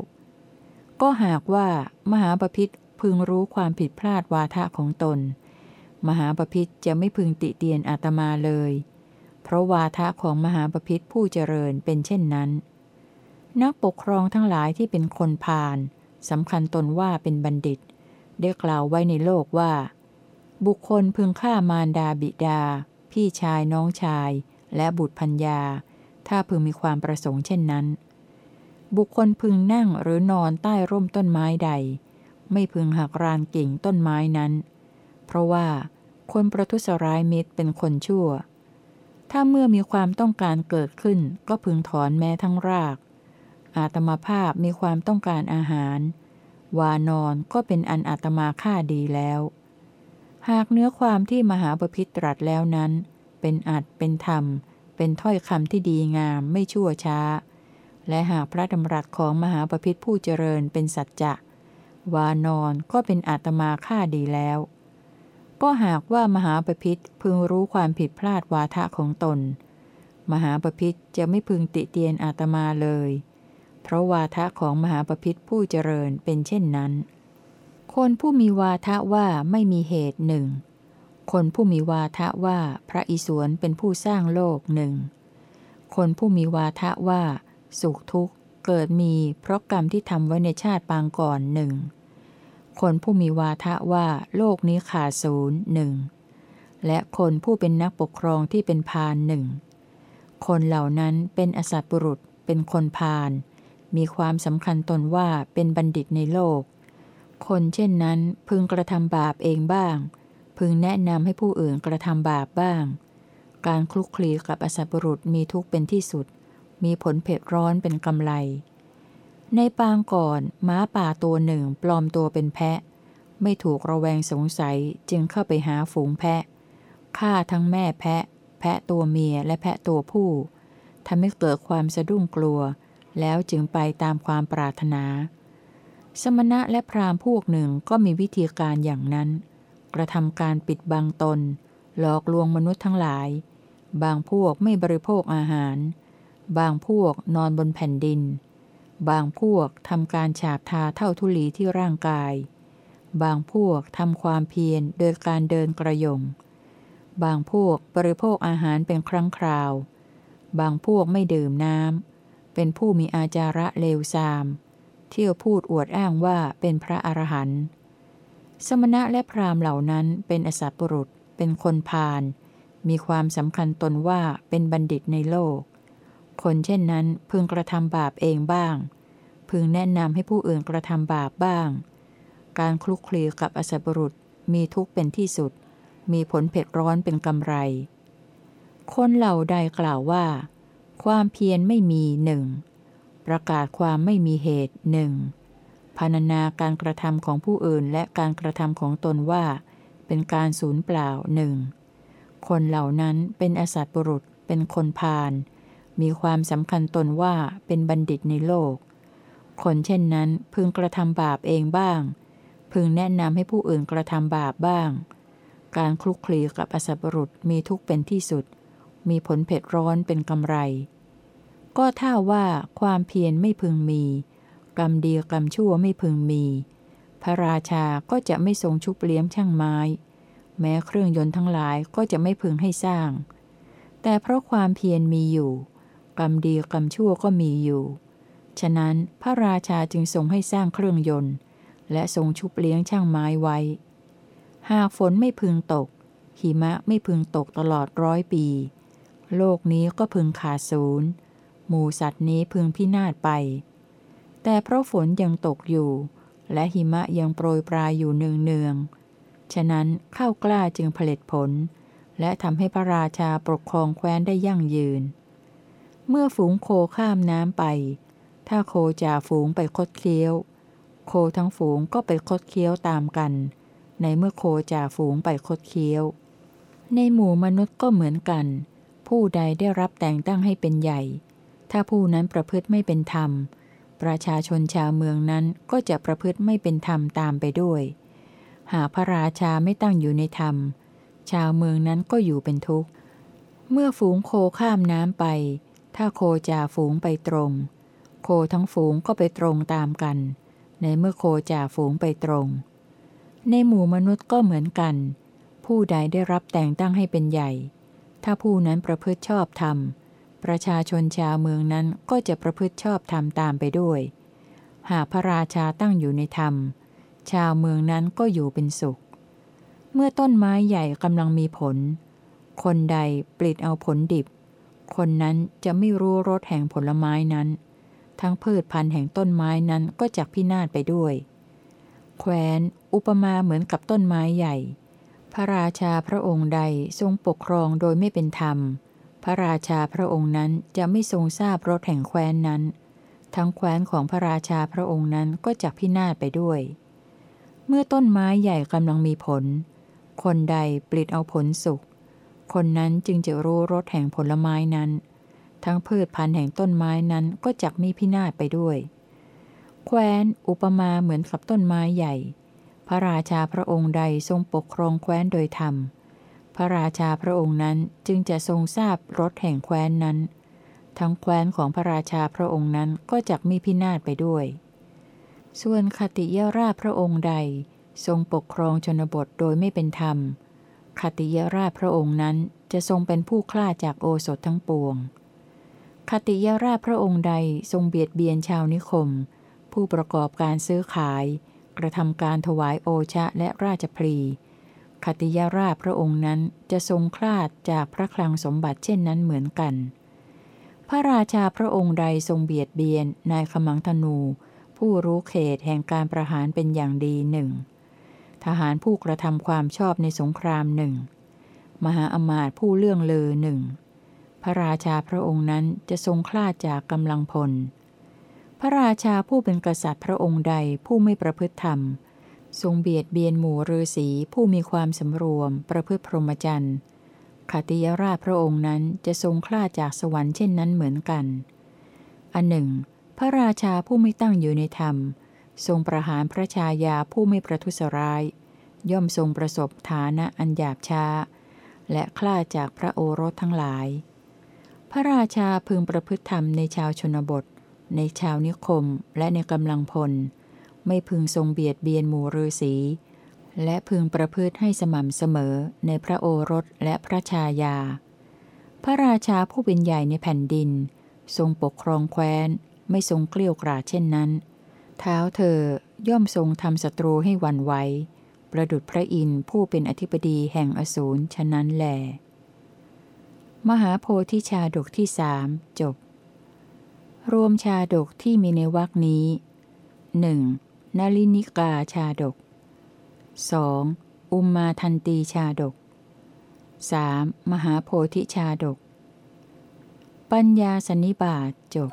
ก็หากว่ามหาปพิธ พึงรู้ความผิดพลาดวาทะของตน มหาปพิธจะไม่พึงติเตียนอาตมาเลย เพราะวาทะของมหาปพิธผู้เจริญเป็นเช่นนั้น นักปกครองทั้งหลายที่เป็นคนพาลสำคัญตนว่าเป็นบัณฑิต ได้กล่าวไว้ในโลกว่า บุคคลพึงฆ่ามารดาบิดา พี่ชายน้องชาย และบุตรพัญญา ถ้าพึงมีความประสงค์เช่นนั้นบุคคลพึงนั่งหรือนอนใต้ร่มต้นไม้ใด ไม่พึงหักรานกิ่งต้นไม้นั้น เพราะว่าคนประทุษร้ายมิตรเป็นคนชั่ว ถ้าเมื่อมีความต้องการเกิดขึ้นก็พึงถอนแม้ทั้งราก อาตมาภาพมีความต้องการอาหาร วานอนก็เป็นอันอาตมาค่าดีแล้ว หากเนื้อความที่มหาปพิตรัสแล้วนั้น เป็นอัดเป็นธรรม เป็นถ้อยคำที่ดีงามไม่ชั่วช้า และหากพระดำรัสของมหาปพิธผู้เจริญเป็นสัจจะ วานอนก็เป็นอาตมาค่าดีแล้ว ก็หากว่ามหาปพิธพึงรู้ความผิดพลาดวาทะของตนมมหาปพิธจะไม่พึงติเตียนอาตมาเลย เพราะวาทะของมหาปพิธผู้เจริญเป็นเช่นนั้น คนผู้มีวาทะว่าไม่มีเหตุหนึ่ง คนผู้มีวาทะว่าพระอิศวรเป็นผู้สร้างโลกหนึ่ง คนผู้มีวาทะว่า สุขทุกข์ เกิดมีเพราะกรรมที่ทำไว้ในชาติปางก่อนหนึ่งคนผู้มีวาทะว่าโลกนี้ขาดศูนย์หนึ่งและคนผู้เป็นนักปกครองที่เป็นพานหนึ่งคนเหล่านั้นเป็นอสัตบุรุษเป็นคนพาลมีความสำคัญตนว่าเป็นบัณฑิตในโลก คนเช่นนั้นพึงกระทำบาปเองบ้าง พึงแนะนำให้ผู้อื่นกระทำบาปบ้าง การคลุกคลีกับอสัตบุรุษมีทุกข์เป็นที่สุด มีผลเผ็ดร้อนเป็นกำไรในปางก่อนม้าป่าตัวหนึ่งปลอมตัวเป็นแพะ ไม่ถูกระแวงสงสัยจึงเข้าไปหาฝูงแพะฆ่าทั้งแม่แพะ แพะตัวเมียและแพะตัวผู้ทำให้เกิดความสะดุ้งกลัว แล้วจึงไปตามความปรารถนา สมณะและพราหมณ์พวกหนึ่งก็มีวิธีการอย่างนั้น กระทำการปิดบังตน หลอกลวงมนุษย์ทั้งหลาย บางพวกไม่บริโภคอาหาร บางพวกนอนบนแผ่นดิน บางพวกทำการฉาบทาเท่าทุลีที่ร่างกาย บางพวกทำความเพียรโดยการเดินกระยงบางพวกบริโภคอาหารเป็นครั้งคราว บางพวกไม่ดื่มน้ำ เป็นผู้มีอาจาระเลวทราม เที่ยวพูดอวดอ้างว่าเป็นพระอรหันต์ สมณะและพราหมณ์เหล่านั้นเป็นอสัตบุรุษ เป็นคนพาล มีความสำคัญตนว่าเป็นบัณฑิตในโลก คนเช่นนั้นพึงกระทำบาปเองบ้าง พึงแนะนำให้ผู้อื่นกระทำบาปบ้าง การคลุกคลีกับอสัตบุรุษมีทุกข์เป็นที่สุด มีผลเผ็ดร้อนเป็นกำไร คนเหล่าใดกล่าวว่า ความเพียรไม่มีหนึ่งประกาศความไม่มีเหตุหนึ่งพรรณนาการกระทำของผู้อื่นและการกระทำของตนว่า เป็นการสูญเปล่าหนึ่งคนเหล่านั้นเป็นอสัตบุรุษเป็นคนพาล มีความสำคัญตนว่าเป็นบัณฑิตในโลก คนเช่นนั้นพึงกระทำบาปเองบ้าง พึงแนะนำให้ผู้อื่นกระทำบาปบ้าง การคลุกคลีกับอสับุรุษมีทุกเป็นที่สุด มีผลเผ็ดร้อนเป็นกำไร ก็ถ้าว่าความเพียรไม่พึงมี กรรมดีกรรมชั่วไม่พึงมี พระราชาก็จะไม่ทรงชุบเลี้ยมช่างไม้ แม้เครื่องยนต์ทั้งหลายก็จะไม่พึงให้สร้างแต่เพราะความเพียรมีอยู่ กรรมดีกรรมชั่วก็มีอยู่ ฉะนั้นพระราชาจึงทรงให้สร้างเครื่องยนต์ และทรงชุบเลี้ยงช่างไม้ไว้ หากฝนไม่พึงตก หิมะไม่พึงตกตลอดร้อยปี โลกนี้ก็พึงขาดศูนย์ หมูสัตว์นี้พึงพินาศไป แต่เพราะฝนยังตกอยู่ และหิมะยังโปรยปลายอยู่เนืองเนืองฉะนั้นข้าวกล้าจึงผลิตผล และทำให้พระราชาปกครองแคว้นได้ยั่งยืน เมื่อฝูงโคข้ามน้ำไป ถ้าโคจ่าฝูงไปคดเคี้ยว โคทั้งฝูงก็ไปคดเคี้ยวตามกัน ในเมื่อโคจ่าฝูงไปคดเคี้ยว ในหมู่มนุษย์ก็เหมือนกัน ผู้ใดได้รับแต่งตั้งให้เป็นใหญ่ ถ้าผู้นั้นประพฤติไม่เป็นธรรม ประชาชนชาวเมืองนั้นก็จะประพฤติไม่เป็นธรรมตามไปด้วย หากพระราชาไม่ตั้งอยู่ในธรรม ชาวเมืองนั้นก็อยู่เป็นทุกข์ เมื่อฝูงโคข้ามน้ำไป ถ้าโคจ่าฝูงไปตรง โคทั้งฝูงก็ไปตรงตามกัน ในเมื่อโคจ่าฝูงไปตรง ในหมู่มนุษย์ก็เหมือนกัน ผู้ใดได้รับแต่งตั้งให้เป็นใหญ่ ถ้าผู้นั้นประพฤติชอบธรรม ประชาชนชาวเมืองนั้นก็จะประพฤติชอบธรรมตามไปด้วย หากพระราชาตั้งอยู่ในธรรม ชาวเมืองนั้นก็อยู่เป็นสุข เมื่อต้นไม้ใหญ่กำลังมีผล คนใดปลิดเอาผลดิบ คนนั้นจะไม่รู้รสแห่งผลไม้นั้น ทั้งพืชพันธุ์แห่งต้นไม้นั้นก็จะพินาศไปด้วย แคว้น อุปมาเหมือนกับต้นไม้ใหญ่ พระราชาพระองค์ใดทรงปกครองโดยไม่เป็นธรรม พระราชาพระองค์นั้นจะไม่ทรงทราบรสแห่งแคว้นนั้น ทั้งแคว้นของพระราชาพระองค์นั้นก็จะพินาศไปด้วย เมื่อต้นไม้ใหญ่กำลังมีผล คนใดปลิดเอาผลสุก คนนั้นจึงจะรู้รสแห่งผลไม้นั้น ทั้งพืชพันธุ์แห่งต้นไม้นั้นก็จักมีพินาศไปด้วย แคว้น อุปมาเหมือนกับต้นไม้ใหญ่ พระราชาพระองค์ใดทรงปกครองแคว้นโดยธรรม พระราชาพระองค์นั้นจึงจะทรงทราบรสแห่งแคว้นนั้น ทั้งแคว้นของพระราชาพระองค์นั้นก็จักมีพินาศไปด้วย ส่วนคติยราชพระองค์ใด ทรงปกครองชนบทโดยไม่เป็นธรรม คติยราชพระองค์นั้นจะทรงเป็นผู้คล้าจากโอสถทั้งปวง คติยราชพระองค์ใดทรงเบียดเบียนชาวนิคม ผู้ประกอบการซื้อขาย กระทำการถวายโอชะและราชพลีคติยราชพระองค์นั้นจะทรงคลาดจากพระคลังสมบัติเช่นนั้นเหมือนกัน พระราชาพระองค์ใดทรงเบียดเบียนนายขมังธนู ผู้รู้เขตแห่งการประหารเป็นอย่างดีหนึ่ง ทหารผู้กระทำความชอบในสงครามหนึ่ง มหาอมาตย์ผู้เลื่องเลอหนึ่ง พระราชาพระองค์นั้นจะทรงคลาดจากกำลังพล พระราชาผู้เป็นกษัตริย์พระองค์ใดผู้ไม่ประพฤติธรรม ทรงเบียดเบียนหมู่ฤาษีผู้มีความสำรวมประพฤติพรหมจรรย์ขติยราชพระองค์นั้นจะทรงคลาดจากสวรรค์เช่นนั้นเหมือนกัน อันหนึ่ง พระราชาผู้ไม่ตั้งอยู่ในธรรม ทรงประหารพระชายาผู้ไม่ประทุษร้าย ย่อมทรงประสบฐานะอันหยาบช้า และคลาจากพระโอรสทั้งหลาย พระราชาพึงประพฤติธรรมในชาวชนบท ในชาวนิคมและในกำลังพล ไม่พึงทรงเบียดเบียนหมู่ฤาษีและพึงประพฤติให้สม่ำเสมอในพระโอรสและพระชายา พระราชาผู้เป็นใหญ่ในแผ่นดิน ทรงปกครองแคว้น ไม่ทรงเกลี้ยกล่อเช่นนั้น เท้าเธอย่อมทรงทำศัตรูให้วันไหวประดุดพระอินทร์ผู้เป็นอธิบดีแห่งอสูรฉะนั้นแหลมหาโพธิชาดกที่สามจบ รวมชาดกที่มีในวรคนี้หนึ่งนาลินิกาชาดก 2. อุมมาทันตีชาดก 3. มหาโพธิชาดก ปัญญาสนิบาตจบ